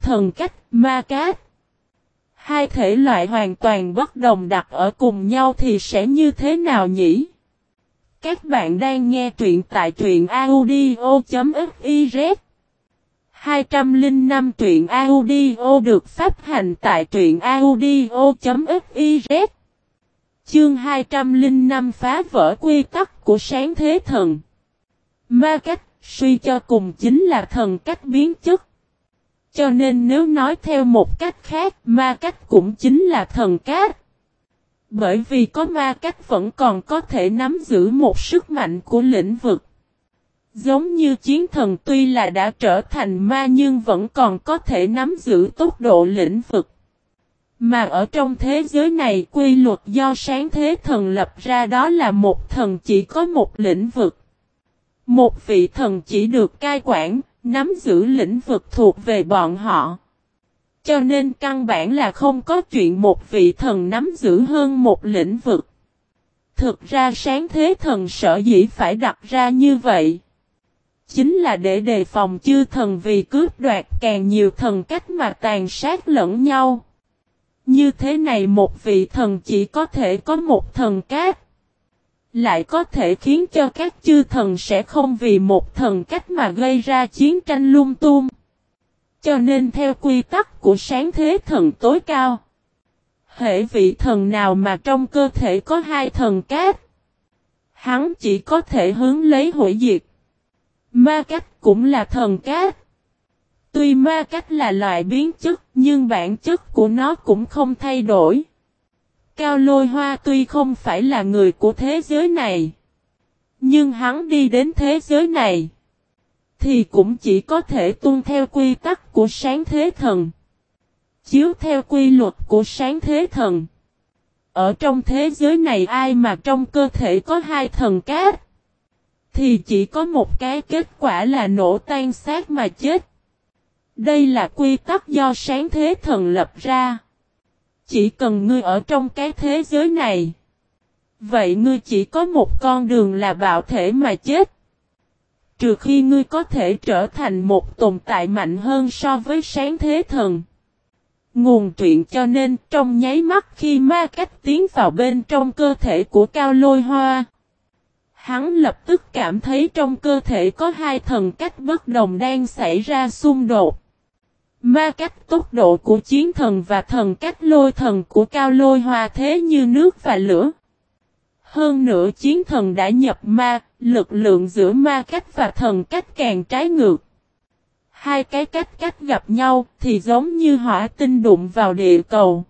Thần cách, ma cách Hai thể loại hoàn toàn bất đồng đặt ở cùng nhau thì sẽ như thế nào nhỉ? Các bạn đang nghe truyện tại truyện audio.fiz 205 truyện audio được phát hành tại truyện audio.fiz Chương 205 phá vỡ quy tắc của sáng thế thần. Ma cách suy cho cùng chính là thần cách biến chất. Cho nên nếu nói theo một cách khác ma cách cũng chính là thần cát bởi vì có ma cách vẫn còn có thể nắm giữ một sức mạnh của lĩnh vực. Giống như chiến thần tuy là đã trở thành ma nhưng vẫn còn có thể nắm giữ tốc độ lĩnh vực. Mà ở trong thế giới này quy luật do sáng thế thần lập ra đó là một thần chỉ có một lĩnh vực. Một vị thần chỉ được cai quản, nắm giữ lĩnh vực thuộc về bọn họ. Cho nên căn bản là không có chuyện một vị thần nắm giữ hơn một lĩnh vực. Thực ra sáng thế thần sở dĩ phải đặt ra như vậy. Chính là để đề phòng chư thần vì cướp đoạt càng nhiều thần cách mà tàn sát lẫn nhau. Như thế này một vị thần chỉ có thể có một thần cát. Lại có thể khiến cho các chư thần sẽ không vì một thần cách mà gây ra chiến tranh lung tung. Cho nên theo quy tắc của sáng thế thần tối cao. Hệ vị thần nào mà trong cơ thể có hai thần cát. Hắn chỉ có thể hướng lấy hủy diệt. Ma cách cũng là thần cát. Tuy ma cách là loại biến chất, nhưng bản chất của nó cũng không thay đổi. Cao lôi hoa tuy không phải là người của thế giới này. Nhưng hắn đi đến thế giới này thì cũng chỉ có thể tuân theo quy tắc của sáng thế thần. Chiếu theo quy luật của sáng thế thần. Ở trong thế giới này ai mà trong cơ thể có hai thần cát. Thì chỉ có một cái, kết quả là nổ tan xác mà chết. Đây là quy tắc do sáng thế thần lập ra. Chỉ cần ngươi ở trong cái thế giới này. Vậy ngươi chỉ có một con đường là bạo thể mà chết. Trừ khi ngươi có thể trở thành một tồn tại mạnh hơn so với sáng thế thần. Nguồn truyện cho nên trong nháy mắt khi ma cách tiến vào bên trong cơ thể của cao lôi hoa. Hắn lập tức cảm thấy trong cơ thể có hai thần cách bất đồng đang xảy ra xung đột. Ma cách tốc độ của chiến thần và thần cách lôi thần của cao lôi hoa thế như nước và lửa. Hơn nữa chiến thần đã nhập ma, lực lượng giữa ma cách và thần cách càng trái ngược. Hai cái cách cách gặp nhau thì giống như hỏa tinh đụng vào địa cầu.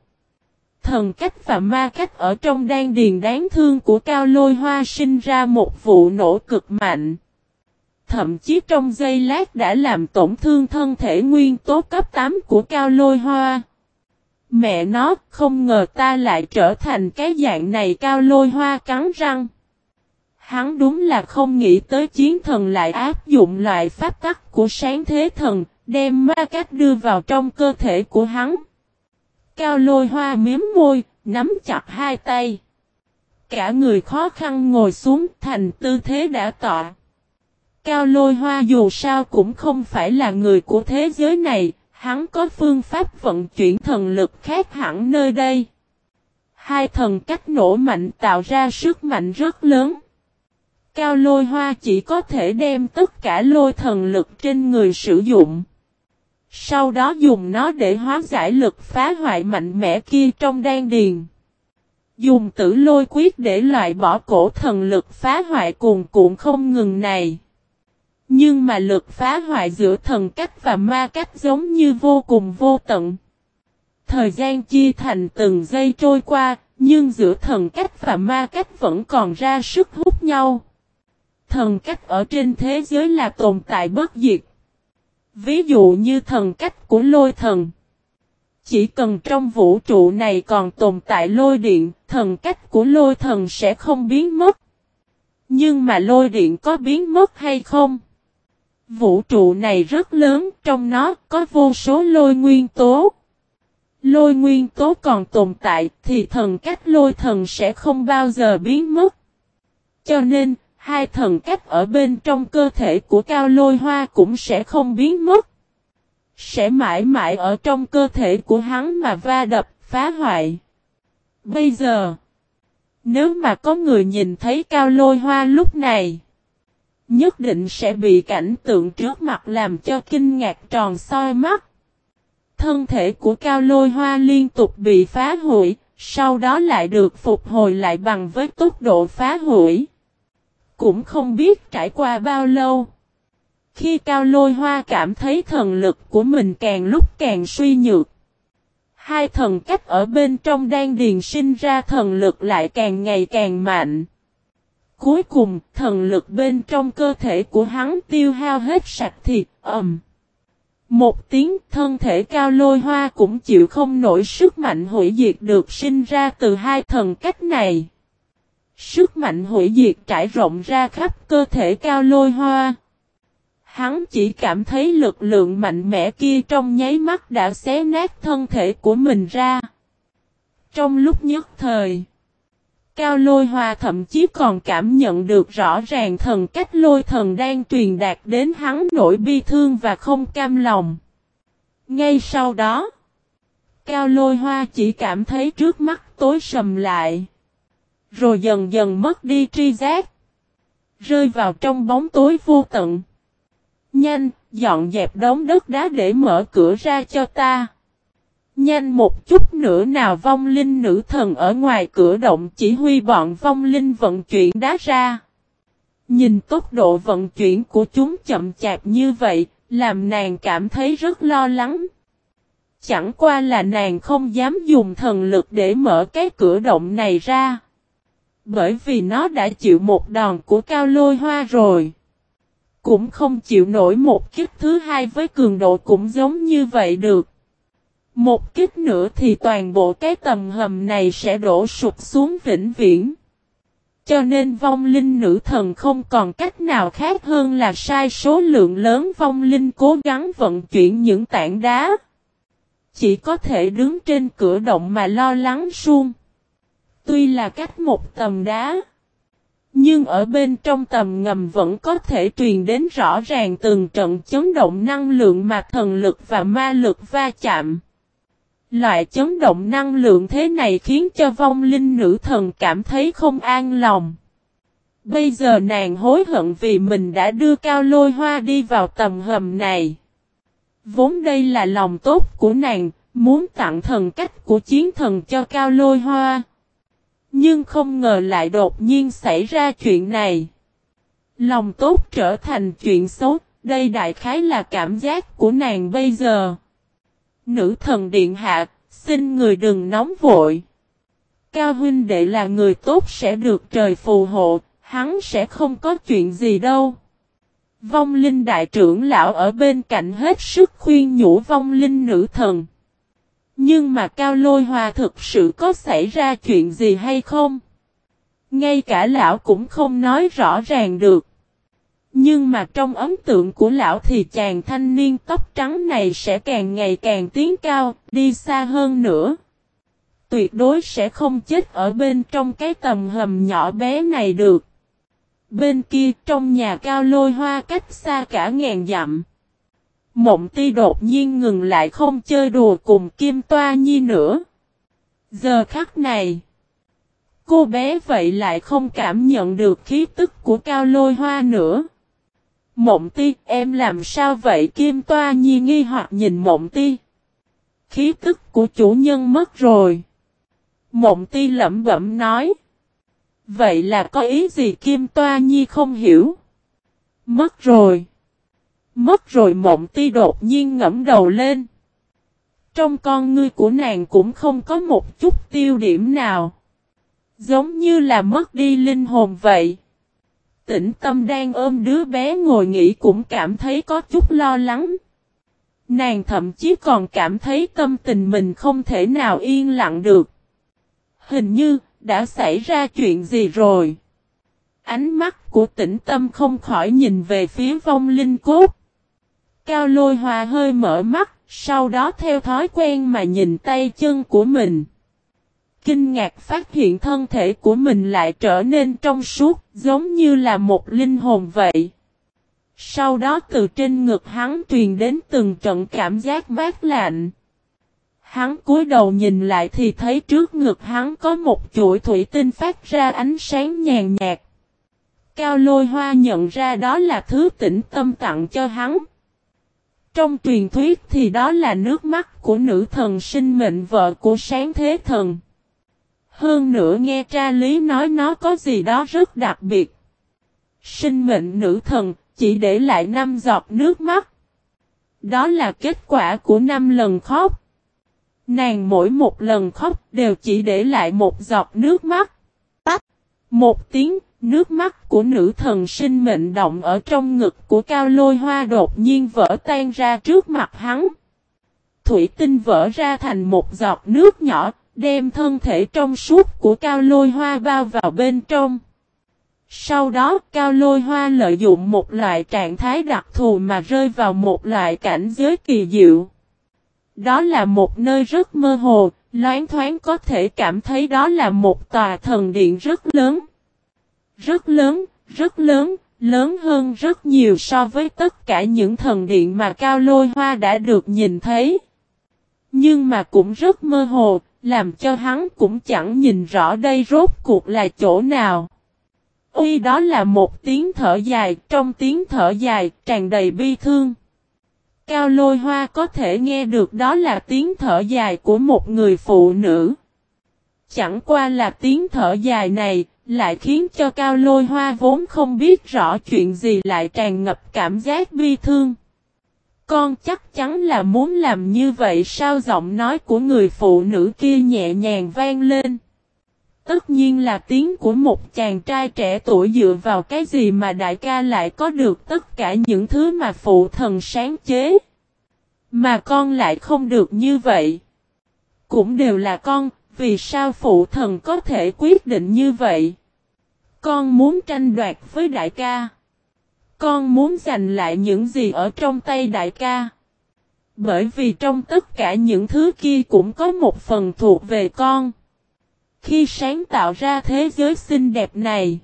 Thần cách và ma cách ở trong đan điền đáng thương của cao lôi hoa sinh ra một vụ nổ cực mạnh. Thậm chí trong giây lát đã làm tổn thương thân thể nguyên tố cấp 8 của cao lôi hoa. Mẹ nó, không ngờ ta lại trở thành cái dạng này cao lôi hoa cắn răng. Hắn đúng là không nghĩ tới chiến thần lại áp dụng loại pháp tắc của sáng thế thần, đem ma cách đưa vào trong cơ thể của hắn. Cao lôi hoa miếm môi, nắm chặt hai tay. Cả người khó khăn ngồi xuống thành tư thế đã tọa. Cao lôi hoa dù sao cũng không phải là người của thế giới này, hắn có phương pháp vận chuyển thần lực khác hẳn nơi đây. Hai thần cách nổ mạnh tạo ra sức mạnh rất lớn. Cao lôi hoa chỉ có thể đem tất cả lôi thần lực trên người sử dụng. Sau đó dùng nó để hóa giải lực phá hoại mạnh mẽ kia trong đan điền. Dùng tử lôi quyết để loại bỏ cổ thần lực phá hoại cuồn cuộn không ngừng này. Nhưng mà lực phá hoại giữa thần cách và ma cách giống như vô cùng vô tận. Thời gian chia thành từng giây trôi qua, nhưng giữa thần cách và ma cách vẫn còn ra sức hút nhau. Thần cách ở trên thế giới là tồn tại bất diệt. Ví dụ như thần cách của lôi thần. Chỉ cần trong vũ trụ này còn tồn tại lôi điện, thần cách của lôi thần sẽ không biến mất. Nhưng mà lôi điện có biến mất hay không? Vũ trụ này rất lớn, trong nó có vô số lôi nguyên tố. Lôi nguyên tố còn tồn tại thì thần cách lôi thần sẽ không bao giờ biến mất. Cho nên, hai thần cách ở bên trong cơ thể của cao lôi hoa cũng sẽ không biến mất. Sẽ mãi mãi ở trong cơ thể của hắn mà va đập, phá hoại. Bây giờ, nếu mà có người nhìn thấy cao lôi hoa lúc này, nhất định sẽ bị cảnh tượng trước mặt làm cho kinh ngạc tròn soi mắt. Thân thể của cao lôi hoa liên tục bị phá hủy, sau đó lại được phục hồi lại bằng với tốc độ phá hủy. Cũng không biết trải qua bao lâu. Khi cao lôi hoa cảm thấy thần lực của mình càng lúc càng suy nhược. Hai thần cách ở bên trong đang điền sinh ra thần lực lại càng ngày càng mạnh. Cuối cùng, thần lực bên trong cơ thể của hắn tiêu hao hết sạch thịt, ầm. Một tiếng thân thể cao lôi hoa cũng chịu không nổi sức mạnh hủy diệt được sinh ra từ hai thần cách này. Sức mạnh hủy diệt trải rộng ra khắp cơ thể cao lôi hoa. Hắn chỉ cảm thấy lực lượng mạnh mẽ kia trong nháy mắt đã xé nát thân thể của mình ra. Trong lúc nhất thời, Cao lôi hoa thậm chí còn cảm nhận được rõ ràng thần cách lôi thần đang truyền đạt đến hắn nỗi bi thương và không cam lòng. Ngay sau đó, Cao lôi hoa chỉ cảm thấy trước mắt tối sầm lại. Rồi dần dần mất đi tri giác. Rơi vào trong bóng tối vô tận. Nhanh, dọn dẹp đống đất đá để mở cửa ra cho ta. Nhanh một chút nữa nào vong linh nữ thần ở ngoài cửa động chỉ huy bọn vong linh vận chuyển đá ra. Nhìn tốc độ vận chuyển của chúng chậm chạp như vậy, làm nàng cảm thấy rất lo lắng. Chẳng qua là nàng không dám dùng thần lực để mở cái cửa động này ra. Bởi vì nó đã chịu một đòn của cao lôi hoa rồi. Cũng không chịu nổi một kích thứ hai với cường độ cũng giống như vậy được. Một kích nữa thì toàn bộ cái tầng hầm này sẽ đổ sụp xuống vĩnh viễn. Cho nên vong linh nữ thần không còn cách nào khác hơn là sai số lượng lớn vong linh cố gắng vận chuyển những tảng đá. Chỉ có thể đứng trên cửa động mà lo lắng suông. Tuy là cách một tầm đá. Nhưng ở bên trong tầm ngầm vẫn có thể truyền đến rõ ràng từng trận chấn động năng lượng mà thần lực và ma lực va chạm. Loại chấn động năng lượng thế này khiến cho vong linh nữ thần cảm thấy không an lòng. Bây giờ nàng hối hận vì mình đã đưa cao lôi hoa đi vào tầm hầm này. Vốn đây là lòng tốt của nàng, muốn tặng thần cách của chiến thần cho cao lôi hoa. Nhưng không ngờ lại đột nhiên xảy ra chuyện này. Lòng tốt trở thành chuyện xấu, đây đại khái là cảm giác của nàng bây giờ. Nữ thần điện hạ, xin người đừng nóng vội. Cao huynh đệ là người tốt sẽ được trời phù hộ, hắn sẽ không có chuyện gì đâu. Vong linh đại trưởng lão ở bên cạnh hết sức khuyên nhủ vong linh nữ thần. Nhưng mà Cao Lôi Hoa thực sự có xảy ra chuyện gì hay không? Ngay cả lão cũng không nói rõ ràng được. Nhưng mà trong ấn tượng của lão thì chàng thanh niên tóc trắng này sẽ càng ngày càng tiến cao, đi xa hơn nữa. Tuyệt đối sẽ không chết ở bên trong cái tầm hầm nhỏ bé này được. Bên kia trong nhà cao lôi hoa cách xa cả ngàn dặm. Mộng ti đột nhiên ngừng lại không chơi đùa cùng Kim Toa Nhi nữa. Giờ khắc này, cô bé vậy lại không cảm nhận được khí tức của cao lôi hoa nữa. Mộng ti, em làm sao vậy Kim Toa Nhi nghi hoặc nhìn mộng ti. Khí tức của chủ nhân mất rồi. Mộng ti lẩm bẩm nói. Vậy là có ý gì Kim Toa Nhi không hiểu? Mất rồi. Mất rồi mộng ti đột nhiên ngẫm đầu lên. Trong con ngươi của nàng cũng không có một chút tiêu điểm nào. Giống như là mất đi linh hồn vậy. Tĩnh tâm đang ôm đứa bé ngồi nghỉ cũng cảm thấy có chút lo lắng. Nàng thậm chí còn cảm thấy tâm tình mình không thể nào yên lặng được. Hình như, đã xảy ra chuyện gì rồi? Ánh mắt của tĩnh tâm không khỏi nhìn về phía vong linh cốt. Cao lôi hòa hơi mở mắt, sau đó theo thói quen mà nhìn tay chân của mình. Kinh ngạc phát hiện thân thể của mình lại trở nên trong suốt, giống như là một linh hồn vậy. Sau đó từ trên ngực hắn truyền đến từng trận cảm giác mát lạnh. Hắn cúi đầu nhìn lại thì thấy trước ngực hắn có một chuỗi thủy tinh phát ra ánh sáng nhàn nhạt. Cao lôi hoa nhận ra đó là thứ tĩnh tâm tặng cho hắn. Trong truyền thuyết thì đó là nước mắt của nữ thần sinh mệnh vợ của sáng thế thần. Hơn nữa nghe tra lý nói nó có gì đó rất đặc biệt. Sinh mệnh nữ thần chỉ để lại năm giọt nước mắt. Đó là kết quả của năm lần khóc. Nàng mỗi một lần khóc đều chỉ để lại một giọt nước mắt. Tách. Một tiếng, nước mắt của nữ thần sinh mệnh động ở trong ngực của cao lôi hoa đột nhiên vỡ tan ra trước mặt hắn. Thủy tinh vỡ ra thành một giọt nước nhỏ, đem thân thể trong suốt của cao lôi hoa bao vào bên trong. Sau đó cao lôi hoa lợi dụng một loại trạng thái đặc thù mà rơi vào một loại cảnh giới kỳ diệu. Đó là một nơi rất mơ hồ, loáng thoáng có thể cảm thấy đó là một tòa thần điện rất lớn. Rất lớn, rất lớn, lớn hơn rất nhiều so với tất cả những thần điện mà Cao Lôi Hoa đã được nhìn thấy. Nhưng mà cũng rất mơ hồ, làm cho hắn cũng chẳng nhìn rõ đây rốt cuộc là chỗ nào. Uy đó là một tiếng thở dài, trong tiếng thở dài tràn đầy bi thương. Cao lôi hoa có thể nghe được đó là tiếng thở dài của một người phụ nữ. Chẳng qua là tiếng thở dài này, lại khiến cho cao lôi hoa vốn không biết rõ chuyện gì lại tràn ngập cảm giác bi thương. Con chắc chắn là muốn làm như vậy sao giọng nói của người phụ nữ kia nhẹ nhàng vang lên. Tất nhiên là tiếng của một chàng trai trẻ tuổi dựa vào cái gì mà đại ca lại có được tất cả những thứ mà phụ thần sáng chế. Mà con lại không được như vậy. Cũng đều là con, vì sao phụ thần có thể quyết định như vậy? Con muốn tranh đoạt với đại ca. Con muốn giành lại những gì ở trong tay đại ca. Bởi vì trong tất cả những thứ kia cũng có một phần thuộc về con. Khi sáng tạo ra thế giới xinh đẹp này,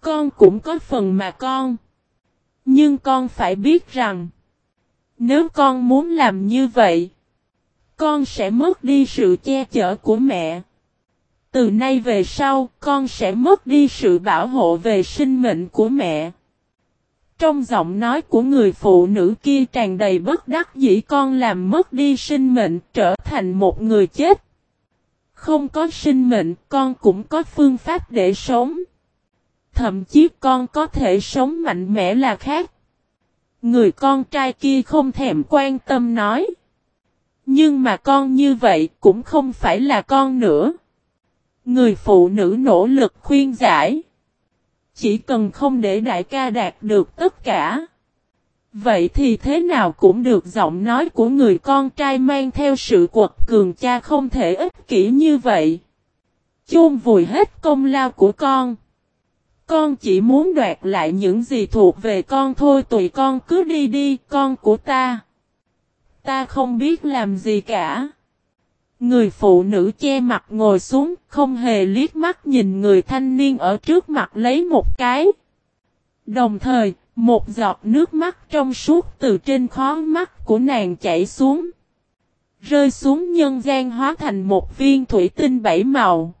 con cũng có phần mà con. Nhưng con phải biết rằng, nếu con muốn làm như vậy, con sẽ mất đi sự che chở của mẹ. Từ nay về sau, con sẽ mất đi sự bảo hộ về sinh mệnh của mẹ. Trong giọng nói của người phụ nữ kia tràn đầy bất đắc dĩ, con làm mất đi sinh mệnh, trở thành một người chết. Không có sinh mệnh, con cũng có phương pháp để sống. Thậm chí con có thể sống mạnh mẽ là khác. Người con trai kia không thèm quan tâm nói. Nhưng mà con như vậy cũng không phải là con nữa. Người phụ nữ nỗ lực khuyên giải. Chỉ cần không để đại ca đạt được tất cả. Vậy thì thế nào cũng được, giọng nói của người con trai mang theo sự quật cường cha không thể ích kỷ như vậy. Chôn vùi hết công lao của con. Con chỉ muốn đoạt lại những gì thuộc về con thôi, tùy con cứ đi đi, con của ta. Ta không biết làm gì cả. Người phụ nữ che mặt ngồi xuống, không hề liếc mắt nhìn người thanh niên ở trước mặt lấy một cái. Đồng thời, một giọt nước mắt trong suốt từ trên khó mắt của nàng chảy xuống. Rơi xuống nhân gian hóa thành một viên thủy tinh bảy màu.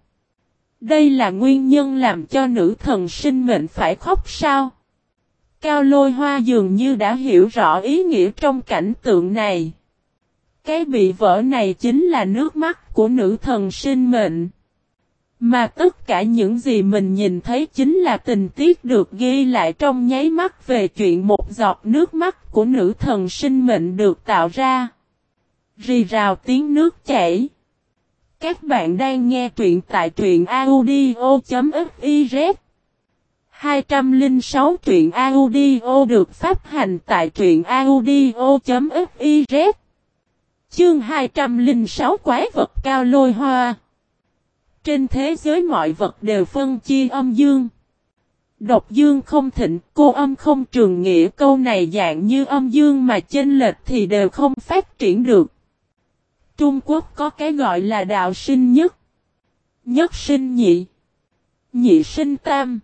Đây là nguyên nhân làm cho nữ thần sinh mệnh phải khóc sao? Cao lôi hoa dường như đã hiểu rõ ý nghĩa trong cảnh tượng này. Cái bị vỡ này chính là nước mắt của nữ thần sinh mệnh. Mà tất cả những gì mình nhìn thấy chính là tình tiết được ghi lại trong nháy mắt về chuyện một giọt nước mắt của nữ thần sinh mệnh được tạo ra. Rì rào tiếng nước chảy. Các bạn đang nghe truyện tại truyện audio.fiz 206 truyện audio được phát hành tại truyện audio.fiz Chương 206 quái vật cao lôi hoa Trên thế giới mọi vật đều phân chia âm dương. Độc dương không thịnh, cô âm không trường nghĩa câu này dạng như âm dương mà chênh lệch thì đều không phát triển được. Trung Quốc có cái gọi là đạo sinh nhất. Nhất sinh nhị. Nhị sinh tam.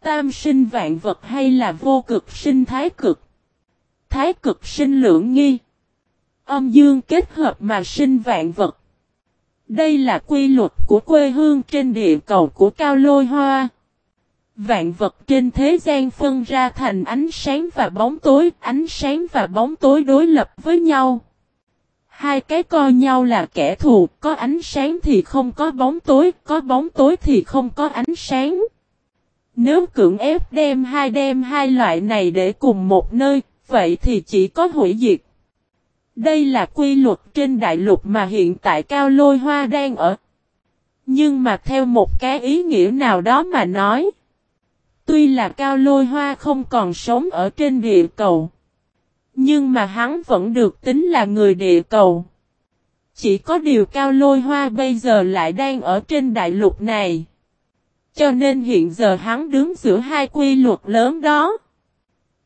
Tam sinh vạn vật hay là vô cực sinh thái cực. Thái cực sinh lưỡng nghi. Âm dương kết hợp mà sinh vạn vật. Đây là quy luật của quê hương trên địa cầu của Cao Lôi Hoa. Vạn vật trên thế gian phân ra thành ánh sáng và bóng tối, ánh sáng và bóng tối đối lập với nhau. Hai cái coi nhau là kẻ thù, có ánh sáng thì không có bóng tối, có bóng tối thì không có ánh sáng. Nếu cưỡng ép đem hai đem hai loại này để cùng một nơi, vậy thì chỉ có hủy diệt. Đây là quy luật trên đại lục mà hiện tại Cao Lôi Hoa đang ở. Nhưng mà theo một cái ý nghĩa nào đó mà nói. Tuy là Cao Lôi Hoa không còn sống ở trên địa cầu. Nhưng mà hắn vẫn được tính là người địa cầu. Chỉ có điều Cao Lôi Hoa bây giờ lại đang ở trên đại lục này. Cho nên hiện giờ hắn đứng giữa hai quy luật lớn đó.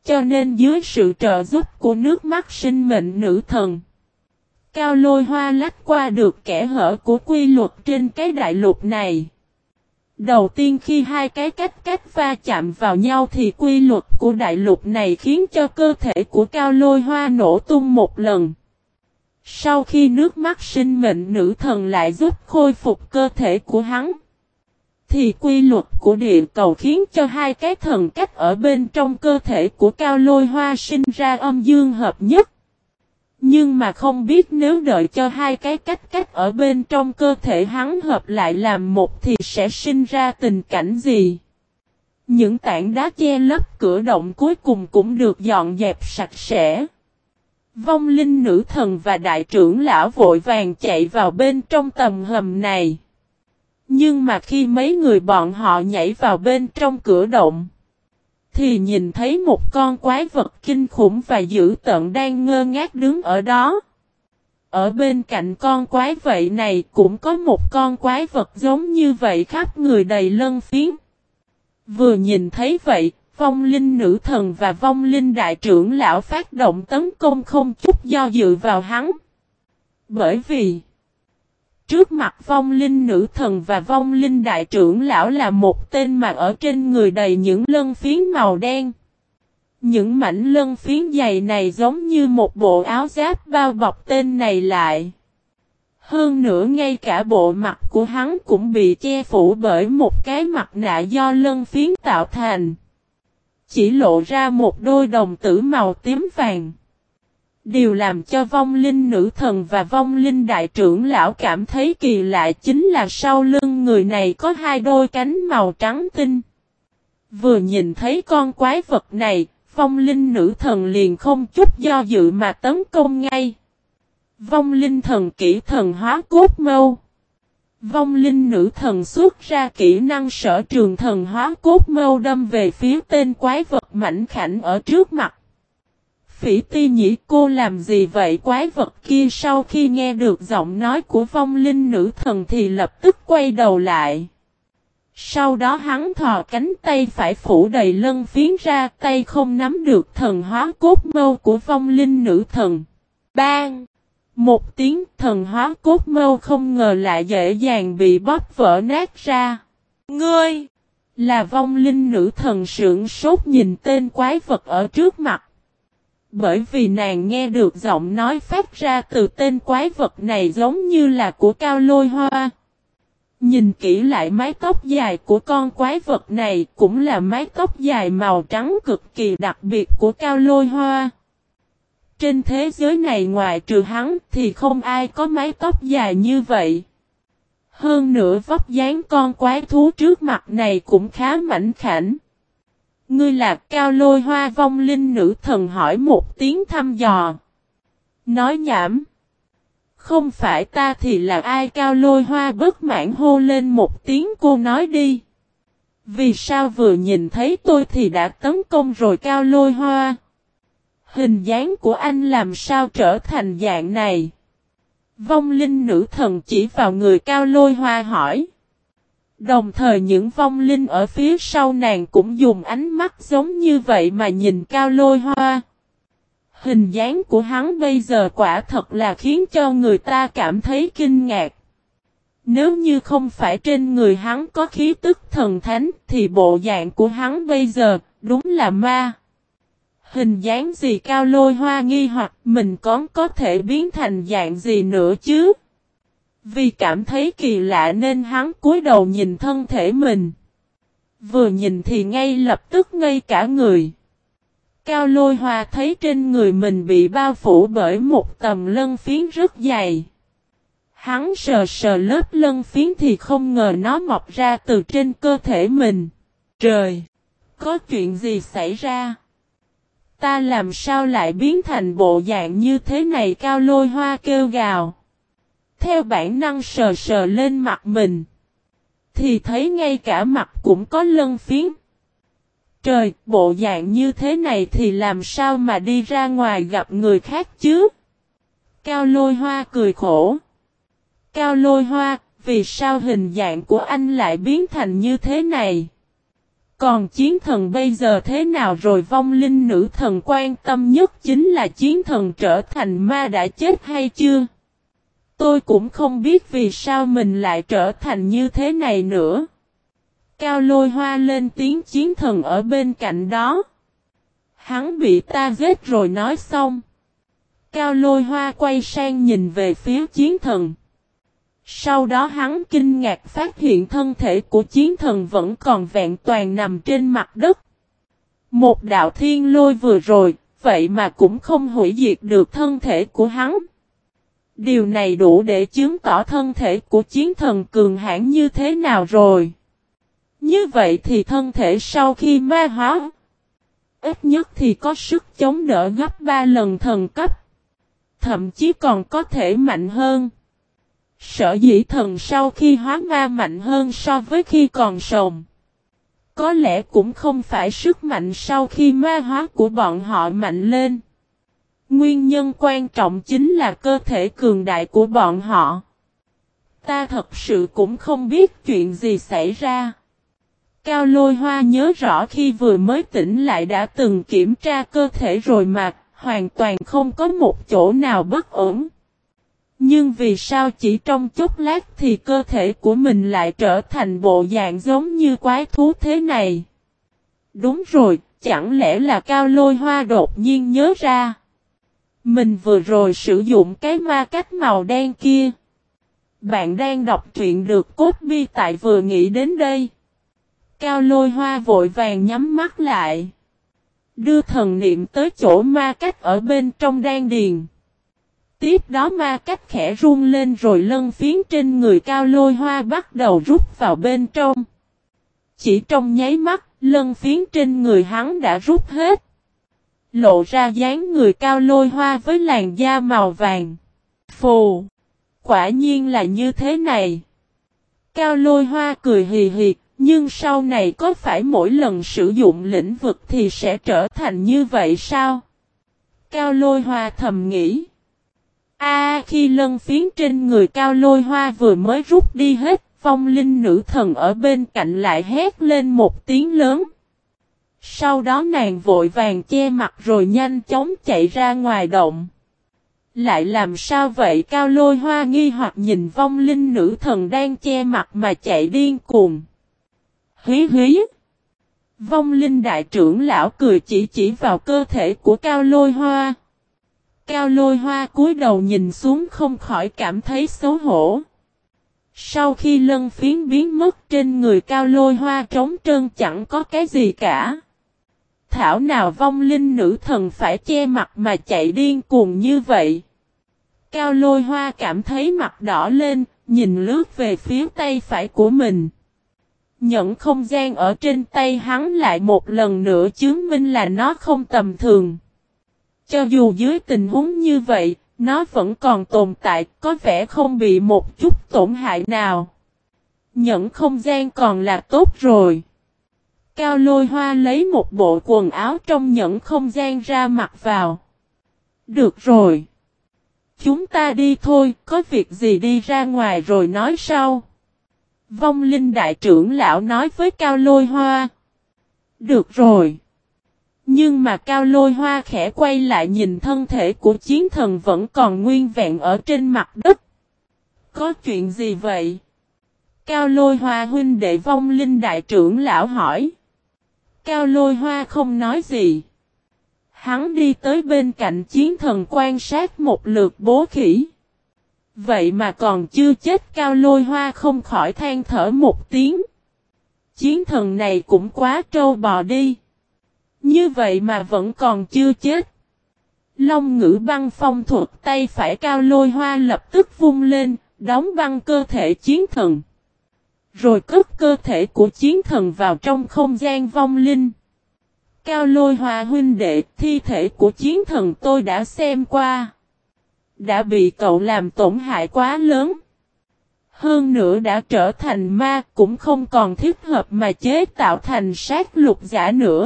Cho nên dưới sự trợ giúp của nước mắt sinh mệnh nữ thần. Cao lôi hoa lách qua được kẻ hở của quy luật trên cái đại lục này. Đầu tiên khi hai cái cách cách va chạm vào nhau thì quy luật của đại lục này khiến cho cơ thể của cao lôi hoa nổ tung một lần. Sau khi nước mắt sinh mệnh nữ thần lại giúp khôi phục cơ thể của hắn thì quy luật của địa cầu khiến cho hai cái thần cách ở bên trong cơ thể của cao lôi hoa sinh ra âm dương hợp nhất. Nhưng mà không biết nếu đợi cho hai cái cách cách ở bên trong cơ thể hắn hợp lại làm một thì sẽ sinh ra tình cảnh gì. Những tảng đá che lấp cửa động cuối cùng cũng được dọn dẹp sạch sẽ. Vong linh nữ thần và đại trưởng lão vội vàng chạy vào bên trong tầm hầm này. Nhưng mà khi mấy người bọn họ nhảy vào bên trong cửa động, thì nhìn thấy một con quái vật kinh khủng và dữ tợn đang ngơ ngác đứng ở đó. Ở bên cạnh con quái vậy này cũng có một con quái vật giống như vậy khắp người đầy lân phiến. Vừa nhìn thấy vậy, vong linh nữ thần và vong linh đại trưởng lão phát động tấn công không chút do dự vào hắn. Bởi vì Trước mặt vong linh nữ thần và vong linh đại trưởng lão là một tên mà ở trên người đầy những lân phiến màu đen. Những mảnh lân phiến dày này giống như một bộ áo giáp bao bọc tên này lại. Hơn nữa ngay cả bộ mặt của hắn cũng bị che phủ bởi một cái mặt nạ do lân phiến tạo thành. Chỉ lộ ra một đôi đồng tử màu tím vàng. Điều làm cho vong linh nữ thần và vong linh đại trưởng lão cảm thấy kỳ lạ chính là sau lưng người này có hai đôi cánh màu trắng tinh. Vừa nhìn thấy con quái vật này, vong linh nữ thần liền không chút do dự mà tấn công ngay. Vong linh thần kỹ thần hóa cốt mâu. Vong linh nữ thần xuất ra kỹ năng sở trường thần hóa cốt mâu đâm về phía tên quái vật mảnh khảnh ở trước mặt. Phỉ ti nhĩ, cô làm gì vậy quái vật kia sau khi nghe được giọng nói của vong linh nữ thần thì lập tức quay đầu lại. Sau đó hắn thò cánh tay phải phủ đầy lân phiến ra, tay không nắm được thần hóa cốt mâu của vong linh nữ thần. Bang! Một tiếng, thần hóa cốt mâu không ngờ lại dễ dàng bị bóp vỡ nát ra. Ngươi! Là vong linh nữ thần sưởng sốt nhìn tên quái vật ở trước mặt. Bởi vì nàng nghe được giọng nói phát ra từ tên quái vật này giống như là của cao lôi hoa. Nhìn kỹ lại mái tóc dài của con quái vật này cũng là mái tóc dài màu trắng cực kỳ đặc biệt của cao lôi hoa. Trên thế giới này ngoài trừ hắn thì không ai có mái tóc dài như vậy. Hơn nữa vóc dáng con quái thú trước mặt này cũng khá mảnh khảnh. Ngươi là cao lôi hoa vong linh nữ thần hỏi một tiếng thăm dò. Nói nhảm. Không phải ta thì là ai cao lôi hoa bất mãn hô lên một tiếng, cô nói đi. Vì sao vừa nhìn thấy tôi thì đã tấn công rồi, cao lôi hoa. Hình dáng của anh làm sao trở thành dạng này? Vong linh nữ thần chỉ vào người cao lôi hoa hỏi. Đồng thời những vong linh ở phía sau nàng cũng dùng ánh mắt giống như vậy mà nhìn cao lôi hoa. Hình dáng của hắn bây giờ quả thật là khiến cho người ta cảm thấy kinh ngạc. Nếu như không phải trên người hắn có khí tức thần thánh, thì bộ dạng của hắn bây giờ đúng là ma. Hình dáng gì cao lôi hoa nghi hoặc mình có có thể biến thành dạng gì nữa chứ? Vì cảm thấy kỳ lạ nên hắn cúi đầu nhìn thân thể mình. Vừa nhìn thì ngay lập tức ngây cả người. Cao lôi hoa thấy trên người mình bị bao phủ bởi một tầm lân phiến rất dày. Hắn sờ sờ lớp lân phiến thì không ngờ nó mọc ra từ trên cơ thể mình. Trời! Có chuyện gì xảy ra? Ta làm sao lại biến thành bộ dạng như thế này cao lôi hoa kêu gào. Theo bản năng sờ sờ lên mặt mình. Thì thấy ngay cả mặt cũng có lân phiến. Trời, bộ dạng như thế này thì làm sao mà đi ra ngoài gặp người khác chứ? Cao lôi hoa cười khổ. Cao lôi hoa, vì sao hình dạng của anh lại biến thành như thế này? Còn chiến thần bây giờ thế nào rồi vong linh nữ thần quan tâm nhất chính là chiến thần trở thành ma đã chết hay chưa? Tôi cũng không biết vì sao mình lại trở thành như thế này nữa. Cao lôi hoa lên tiếng chiến thần ở bên cạnh đó. Hắn bị ta giết rồi nói xong. Cao lôi hoa quay sang nhìn về phía chiến thần. Sau đó hắn kinh ngạc phát hiện thân thể của chiến thần vẫn còn vẹn toàn nằm trên mặt đất. Một đạo thiên lôi vừa rồi, vậy mà cũng không hủy diệt được thân thể của hắn. Điều này đủ để chứng tỏ thân thể của chiến thần cường hãn như thế nào rồi. Như vậy thì thân thể sau khi ma hóa, ít nhất thì có sức chống đỡ gấp 3 lần thần cấp. Thậm chí còn có thể mạnh hơn. Sở dĩ thần sau khi hóa ma mạnh hơn so với khi còn sống. Có lẽ cũng không phải sức mạnh sau khi ma hóa của bọn họ mạnh lên. Nguyên nhân quan trọng chính là cơ thể cường đại của bọn họ. Ta thật sự cũng không biết chuyện gì xảy ra. Cao lôi hoa nhớ rõ khi vừa mới tỉnh lại đã từng kiểm tra cơ thể rồi mà, hoàn toàn không có một chỗ nào bất ổn. Nhưng vì sao chỉ trong chốc lát thì cơ thể của mình lại trở thành bộ dạng giống như quái thú thế này? Đúng rồi, chẳng lẽ là cao lôi hoa đột nhiên nhớ ra. Mình vừa rồi sử dụng cái ma cách màu đen kia. Bạn đang đọc truyện được cốt bi tại vừa nghĩ đến đây. Cao lôi hoa vội vàng nhắm mắt lại. Đưa thần niệm tới chỗ ma cách ở bên trong đan điền. Tiếp đó ma cách khẽ run lên rồi lân phiến trên người cao lôi hoa bắt đầu rút vào bên trong. Chỉ trong nháy mắt, lân phiến trên người hắn đã rút hết. Lộ ra dáng người cao lôi hoa với làn da màu vàng. Phù! Quả nhiên là như thế này. Cao lôi hoa cười hì hì, nhưng sau này có phải mỗi lần sử dụng lĩnh vực thì sẽ trở thành như vậy sao? Cao lôi hoa thầm nghĩ. A khi lân phiến trên người cao lôi hoa vừa mới rút đi hết, phong linh nữ thần ở bên cạnh lại hét lên một tiếng lớn. Sau đó nàng vội vàng che mặt rồi nhanh chóng chạy ra ngoài động. Lại làm sao vậy cao lôi hoa nghi hoặc nhìn vong linh nữ thần đang che mặt mà chạy điên cuồng. Hí hí. Vong linh đại trưởng lão cười chỉ chỉ vào cơ thể của cao lôi hoa. Cao lôi hoa cúi đầu nhìn xuống không khỏi cảm thấy xấu hổ. Sau khi lân phiến biến mất trên người cao lôi hoa trống trơn chẳng có cái gì cả. Thảo nào vong linh nữ thần phải che mặt mà chạy điên cuồng như vậy. Cao lôi hoa cảm thấy mặt đỏ lên, nhìn lướt về phía tay phải của mình. Nhẫn không gian ở trên tay hắn lại một lần nữa chứng minh là nó không tầm thường. Cho dù dưới tình huống như vậy, nó vẫn còn tồn tại, có vẻ không bị một chút tổn hại nào. Nhẫn không gian còn là tốt rồi. Cao lôi hoa lấy một bộ quần áo trong nhẫn không gian ra mặc vào. Được rồi. Chúng ta đi thôi, có việc gì đi ra ngoài rồi nói sau. Vong linh đại trưởng lão nói với Cao lôi hoa. Được rồi. Nhưng mà Cao lôi hoa khẽ quay lại nhìn thân thể của chiến thần vẫn còn nguyên vẹn ở trên mặt đất. Có chuyện gì vậy? Cao lôi hoa huynh đệ vong linh đại trưởng lão hỏi. Cao lôi hoa không nói gì. Hắn đi tới bên cạnh chiến thần quan sát một lượt bố khỉ. Vậy mà còn chưa chết cao lôi hoa không khỏi than thở một tiếng. Chiến thần này cũng quá trâu bò đi. Như vậy mà vẫn còn chưa chết. Long ngữ băng phong thuật tay phải cao lôi hoa lập tức vung lên, đóng băng cơ thể chiến thần. Rồi cất cơ thể của chiến thần vào trong không gian vong linh. Cao lôi hòa huynh đệ, thi thể của chiến thần tôi đã xem qua. Đã bị cậu làm tổn hại quá lớn. Hơn nữa đã trở thành ma cũng không còn thích hợp mà chế tạo thành sát lục giả nữa.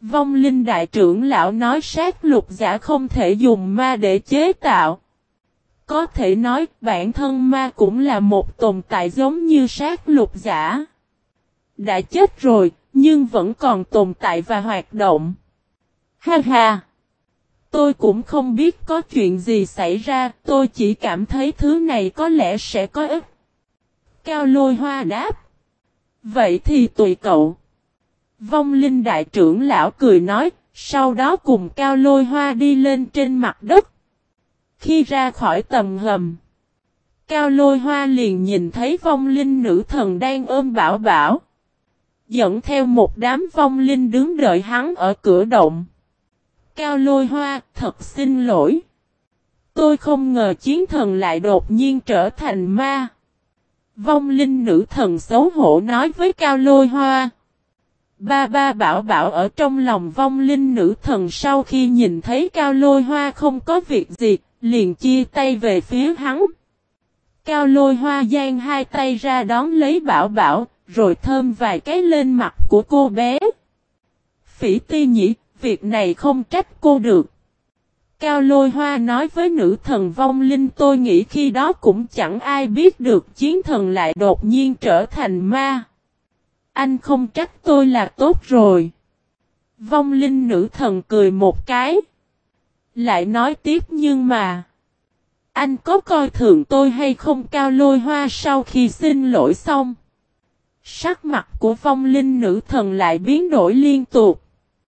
Vong linh đại trưởng lão nói sát lục giả không thể dùng ma để chế tạo. Có thể nói bản thân ma cũng là một tồn tại giống như sát lục giả. Đã chết rồi, nhưng vẫn còn tồn tại và hoạt động. Ha ha! Tôi cũng không biết có chuyện gì xảy ra, tôi chỉ cảm thấy thứ này có lẽ sẽ có ích. Cao lôi hoa đáp. Vậy thì tùy cậu. Vong linh đại trưởng lão cười nói, sau đó cùng cao lôi hoa đi lên trên mặt đất. Khi ra khỏi tầm hầm, cao lôi hoa liền nhìn thấy vong linh nữ thần đang ôm bảo bảo. Dẫn theo một đám vong linh đứng đợi hắn ở cửa động. Cao lôi hoa, thật xin lỗi. Tôi không ngờ chiến thần lại đột nhiên trở thành ma. Vong linh nữ thần xấu hổ nói với cao lôi hoa. Ba ba bảo bảo ở trong lòng vong linh nữ thần sau khi nhìn thấy cao lôi hoa không có việc gì, liền chia tay về phía hắn. Cao lôi hoa giang hai tay ra đón lấy bảo bảo, rồi thơm vài cái lên mặt của cô bé. Phỉ ti nhỉ, việc này không trách cô được. Cao lôi hoa nói với nữ thần vong linh tôi nghĩ khi đó cũng chẳng ai biết được chiến thần lại đột nhiên trở thành ma. Anh không trách tôi là tốt rồi. Vong linh nữ thần cười một cái. Lại nói tiếp nhưng mà. Anh có coi thường tôi hay không cao lôi hoa sau khi xin lỗi xong. Sắc mặt của vong linh nữ thần lại biến đổi liên tục.